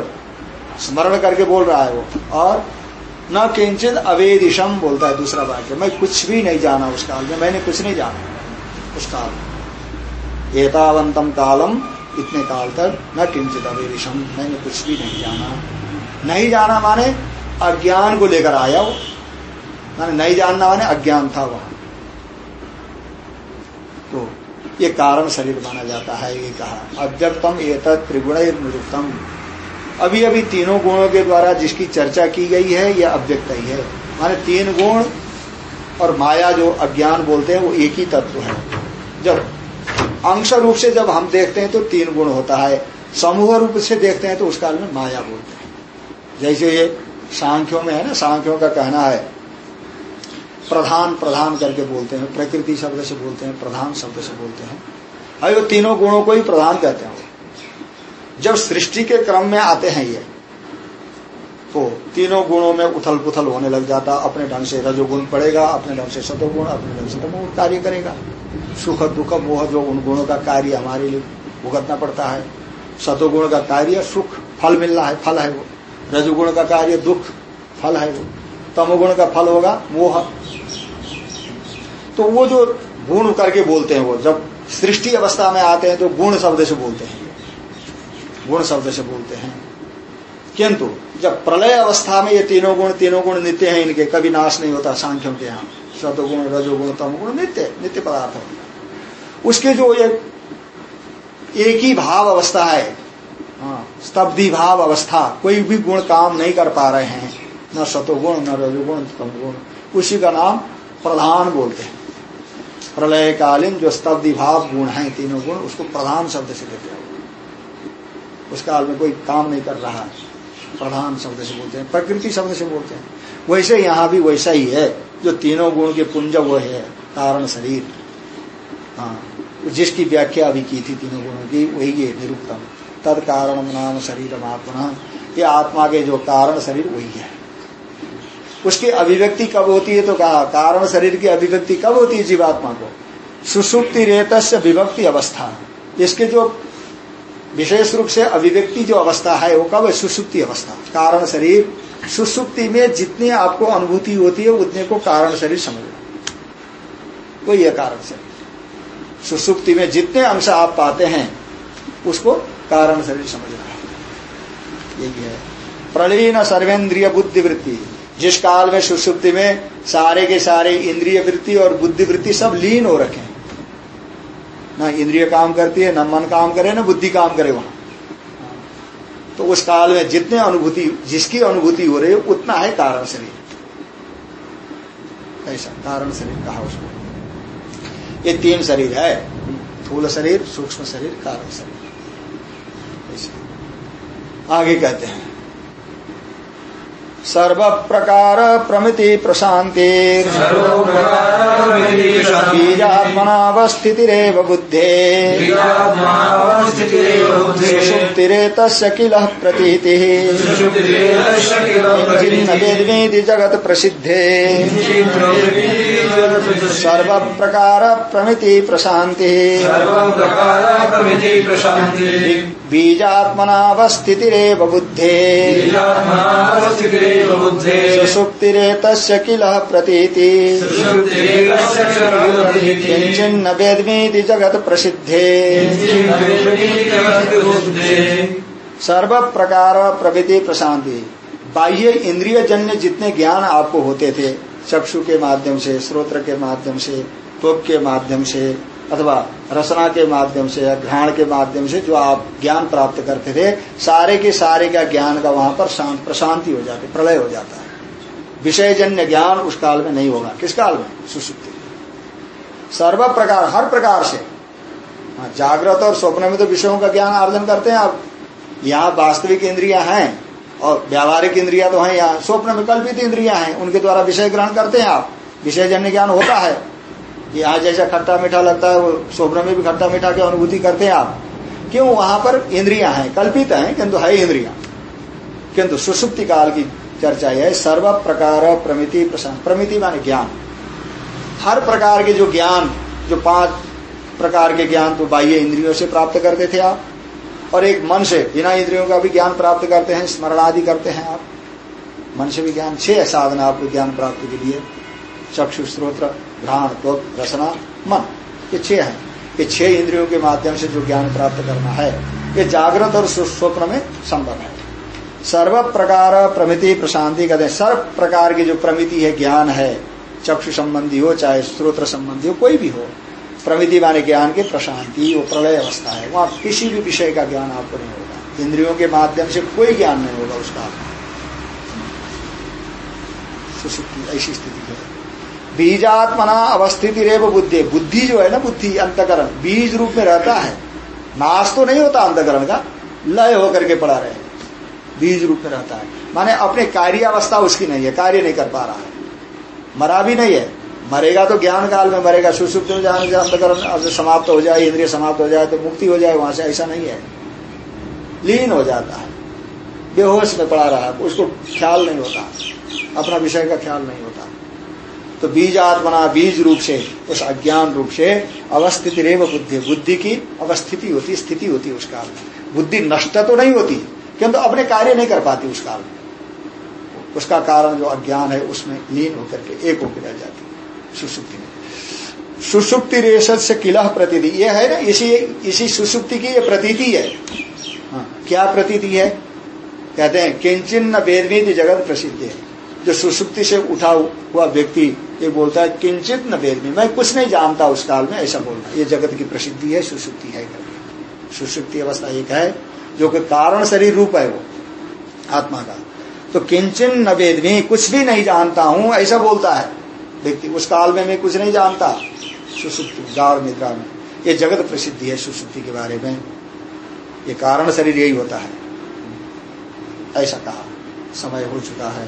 स्मरण करके बोल रहा है वो। और न किंचित अवेदिशम बोलता है दूसरा वाक्य। मैं कुछ भी नहीं जाना उस काल में, मैंने कुछ नहीं जाना उस काल में। एतावंतम कालम, इतने काल तक न किंचित अवेदिशम मैंने कुछ भी नहीं जाना। नहीं जाना माने अज्ञान को लेकर आया वो माने नहीं जानना माने अज्ञान था वहाँ। तो ये कारण शरीर माना जाता है, ये कहा। अव्यक्तम एक त्रिगुण निरुक्तम अभी अभी तीनों गुणों के द्वारा जिसकी चर्चा की गई है यह अव्यक्त ही है। माने तीन गुण और माया जो अज्ञान बोलते हैं, वो एक ही तत्व है। जब अंश रूप से जब हम देखते हैं तो तीन गुण होता है। समूह रूप से देखते हैं तो उस काल में माया बोलते हैं। जैसे ये सांख्यों में है ना, सांख्यों का कहना है प्रधान प्रधान करके बोलते हैं, प्रकृति शब्द से बोलते हैं, प्रधान शब्द से बोलते हैं। वो तीनों गुणों को ही प्रधान कहते हैं। जब सृष्टि के क्रम में आते हैं ये तो तीनों गुणों में उथल पुथल होने लग जाता, अपने ढंग से रजोगुण पड़ेगा, अपने ढंग से सतोगुण, अपने ढंग से तमोगुण कार्य करेगा। सुख, दुख, मोह जो उन गुणों का कार्य हमारे लिए भुगतना पड़ता है, सतोगुण का कार्य सुख, फल मिलना है, फल है वो। रजोगुण का कार्य दुख, फल है वो। तमोगुण का फल होगा, मोह। तो वो जो गुण करके बोलते हैं वो जब सृष्टि अवस्था में आते हैं तो गुण शब्द से बोलते हैं। गुण शब्द से बोलते हैं। किंतु जब प्रलय अवस्था में ये तीनों गुण तीनों गुण नित्य हैं इनके कभी नाश नहीं होता सांख्यों के यहाँ। सतगुण रजोगुण तमगुण नित्य नित्य पदार्थ है। उसके जो ये एक ही भाव अवस्था है हाँ, स्तब्धि भाव अवस्था कोई भी गुण काम नहीं कर पा रहे हैं न सतोगुण न रजोगुण तमगुण उसी का नाम प्रधान बोलते हैं। प्रलयकालीन जो स्तब्धि भाव गुण है, तीनों गुण, उसको प्रधान शब्द से देते हैं। उस काल में कोई काम नहीं कर रहा प्रधान शब्द से बोलते हैं, प्रकृति शब्द से बोलते हैं। वैसे यहाँ भी वैसा ही है। जो तीनों गुण के पुंज वो है, कारण शरीर। हाँ जिसकी व्याख्या अभी की थी तीनों गुणों की, वही ये निरुक्तम। तद कारण नाम शरीर आत्मा ये आत्मा के जो कारण शरीर, वही है। उसकी अभिव्यक्ति कब होती है तो कहा कारण शरीर की अभिव्यक्ति कब होती है जीवात्मा को? सुसुप्ति रेत विभक्ति अवस्था। इसके जो विशेष रूप से अभिव्यक्ति जो अवस्था है, वो कब है? सुसुप्ति अवस्था। कारण शरीर, सुसुप्ति में जितनी आपको अनुभूति होती है, उतने को कारण शरीर समझना। वो यह कारण शरीर? सुसुप्ति में जितने अंश आप पाते हैं, उसको कारण शरीर समझना है। यही है। प्रलीन सर्वेन्द्रिय बुद्धि वृत्ति जिस काल में सुसुप्ति में सारे के सारे इंद्रिय वृत्ति और बुद्धि वृत्ति सब लीन हो रखे ना इंद्रिय काम करती है, न मन काम करे, ना बुद्धि काम करे वहाँ। तो उस काल में जितने अनुभूति, जिसकी अनुभूति हो रही है, उतना है कारण शरीर। ऐसा कारण शरीर कहा उसको। ये तीन शरीर है। थूल शरीर, सूक्ष्म शरीर, कारण शरीर। ऐसा। आगे कहते हैं। सर्व प्रकार प्रमिति प्रशांति बीजात्मनावस्थितिरेव बुद्धे। सुषुप्तिरेत किल प्रतीति। वेदवेदि जगत प्रसिद्धे सर्व प्रकार प्रमिति प्रशांति बीजात्मनावस्थितिरेव बुद्धे। सुषुप्तिरेत किल प्रतीति। किंचिन्न वेदमीति जगत प्रसिद्धे। सर्व प्रकार प्रवृत्ति प्रशांति बाह्य इंद्रिय जन्य जितने ज्ञान आपको होते थे चक्षु के माध्यम से श्रोत्र के माध्यम से त्वक के माध्यम से अथवा रसना के माध्यम से या घ्राण के माध्यम से जो आप ज्ञान प्राप्त करते थे सारे के सारे का ज्ञान का वहाँ पर शांत प्रशांति हो जाती प्रलय हो जाता है। विषयजन्य ज्ञान उस काल में नहीं होगा। किस काल में? सुसुप्ति। सर्व प्रकार हर प्रकार से। हाँ, जागृत और स्वप्न में तो विषयों का ज्ञान आर्जन करते हैं आप। यहाँ वास्तविक इंद्रिया हैं और व्यावहारिक इंद्रिया तो है यहाँ। स्वप्न में कल्पित इंद्रिया हैं उनके द्वारा विषय ग्रहण करते हैं आप। विषयजन्य ज्ञान होता है। यहाँ जैसा खट्टा मीठा लगता है, वो स्वप्न में भी खट्टा मीठा की अनुभूति करते हैं आप। क्यों? वहाँ पर इंद्रिया हैं, कल्पित हैं, किंतु है इंद्रिया। किंतु सुसुप्ति काल की चर्चा यह सर्व प्रकार प्रमिति प्रमिति माने ज्ञान। हर प्रकार के जो ज्ञान, जो पाँच प्रकार के ज्ञान तो बाह्य इंद्रियों से प्राप्त करते थे आप, और एक मन से बिना इंद्रियों का भी ज्ञान प्राप्त करते हैं स्मरण आदि करते हैं आप। मन से भी ज्ञान, छह साधन आपको ज्ञान प्राप्ति के लिए। चक्षु, स्रोत्र घ्राण त्वक रसना, मन, ये छह है। ये छह इंद्रियों के माध्यम से जो ज्ञान प्राप्त करना है, ये जागृत और स्वप्न में संभव है। सर्व प्रकार प्रमिति प्रशांति कहते हैं। सर्व प्रकार की जो प्रमिति है, ज्ञान है, चक्षु संबंधी हो, चाहे स्रोत्र संबंधी हो, कोई भी हो, प्रमिति माने ज्ञान की प्रशांति वो प्रलय अवस्था है, वहाँ किसी भी विषय का ज्ञान आपको नहीं होगा। इंद्रियों के माध्यम से कोई ज्ञान नहीं होगा उसका। ऐसी स्थिति है। बीजात्मना अवस्थिति रेव बुद्धि। बुद्धि जो है ना बुद्धि, अंतकरण, बीज रूप में रहता है। नाश तो नहीं होता अंतकरण का, लय होकर के पड़ा रहे। बीज रूप में रहता है। माने अपने कार्य अवस्था उसकी नहीं है, कार्य नहीं कर पा रहा है। मरा भी नहीं है। मरेगा तो ज्ञान काल में मरेगा, सुसुप्त में जाने अंतकरण समाप्त हो जाए, इंद्रिय समाप्त हो जाए तो मुक्ति हो जाए, वहाँ से ऐसा नहीं है। लीन हो जाता है। बेहोश में पड़ा रहा है उसको ख्याल नहीं होता। अपना विषय का ख्याल नहीं होता। तो बीज आत्मना बीज रूप से उस अज्ञान रूप से अवस्थिति रेव बुद्धि। बुद्धि की अवस्थिति होती स्थिति होती उस काल में। बुद्धि नष्ट तो नहीं होती किंतु अपने कार्य नहीं कर पाती उस काल में। उसका कारण जो अज्ञान है उसमें लीन होकर के एक होकर रह जाती सुसुप्ति में। सुसुप्ति रेशद से किला प्रतीति। ये है ना इसी इसी सुसुप्ति की ये प्रतीति है। हाँ, क्या प्रतीति है? कहते हैं किंचन न वेदवीति जगत प्रसिद्ध है। जो सुसुप्ति से उठा हुआ व्यक्ति ये बोलता है, किंचित न वेदमी मैं। कुछ नहीं जानता उस काल में, ऐसा बोलना ये जगत की प्रसिद्धि है, सुसुप्ति है। सुसुप्ति अवस्था एक है, जो कि कारण शरीर रूप है वो, आत्मा का। तो किंचन न वेदमी कुछ भी नहीं जानता हूँ, ऐसा बोलता है व्यक्ति। उस काल में मैं कुछ नहीं जानता, सुसुप्ति, गाढ़ निद्रा में। ये जगत प्रसिद्धि है सुसुप्ति के बारे में। ये कारण शरीर यही होता है। ऐसा कहा। समय हो चुका है।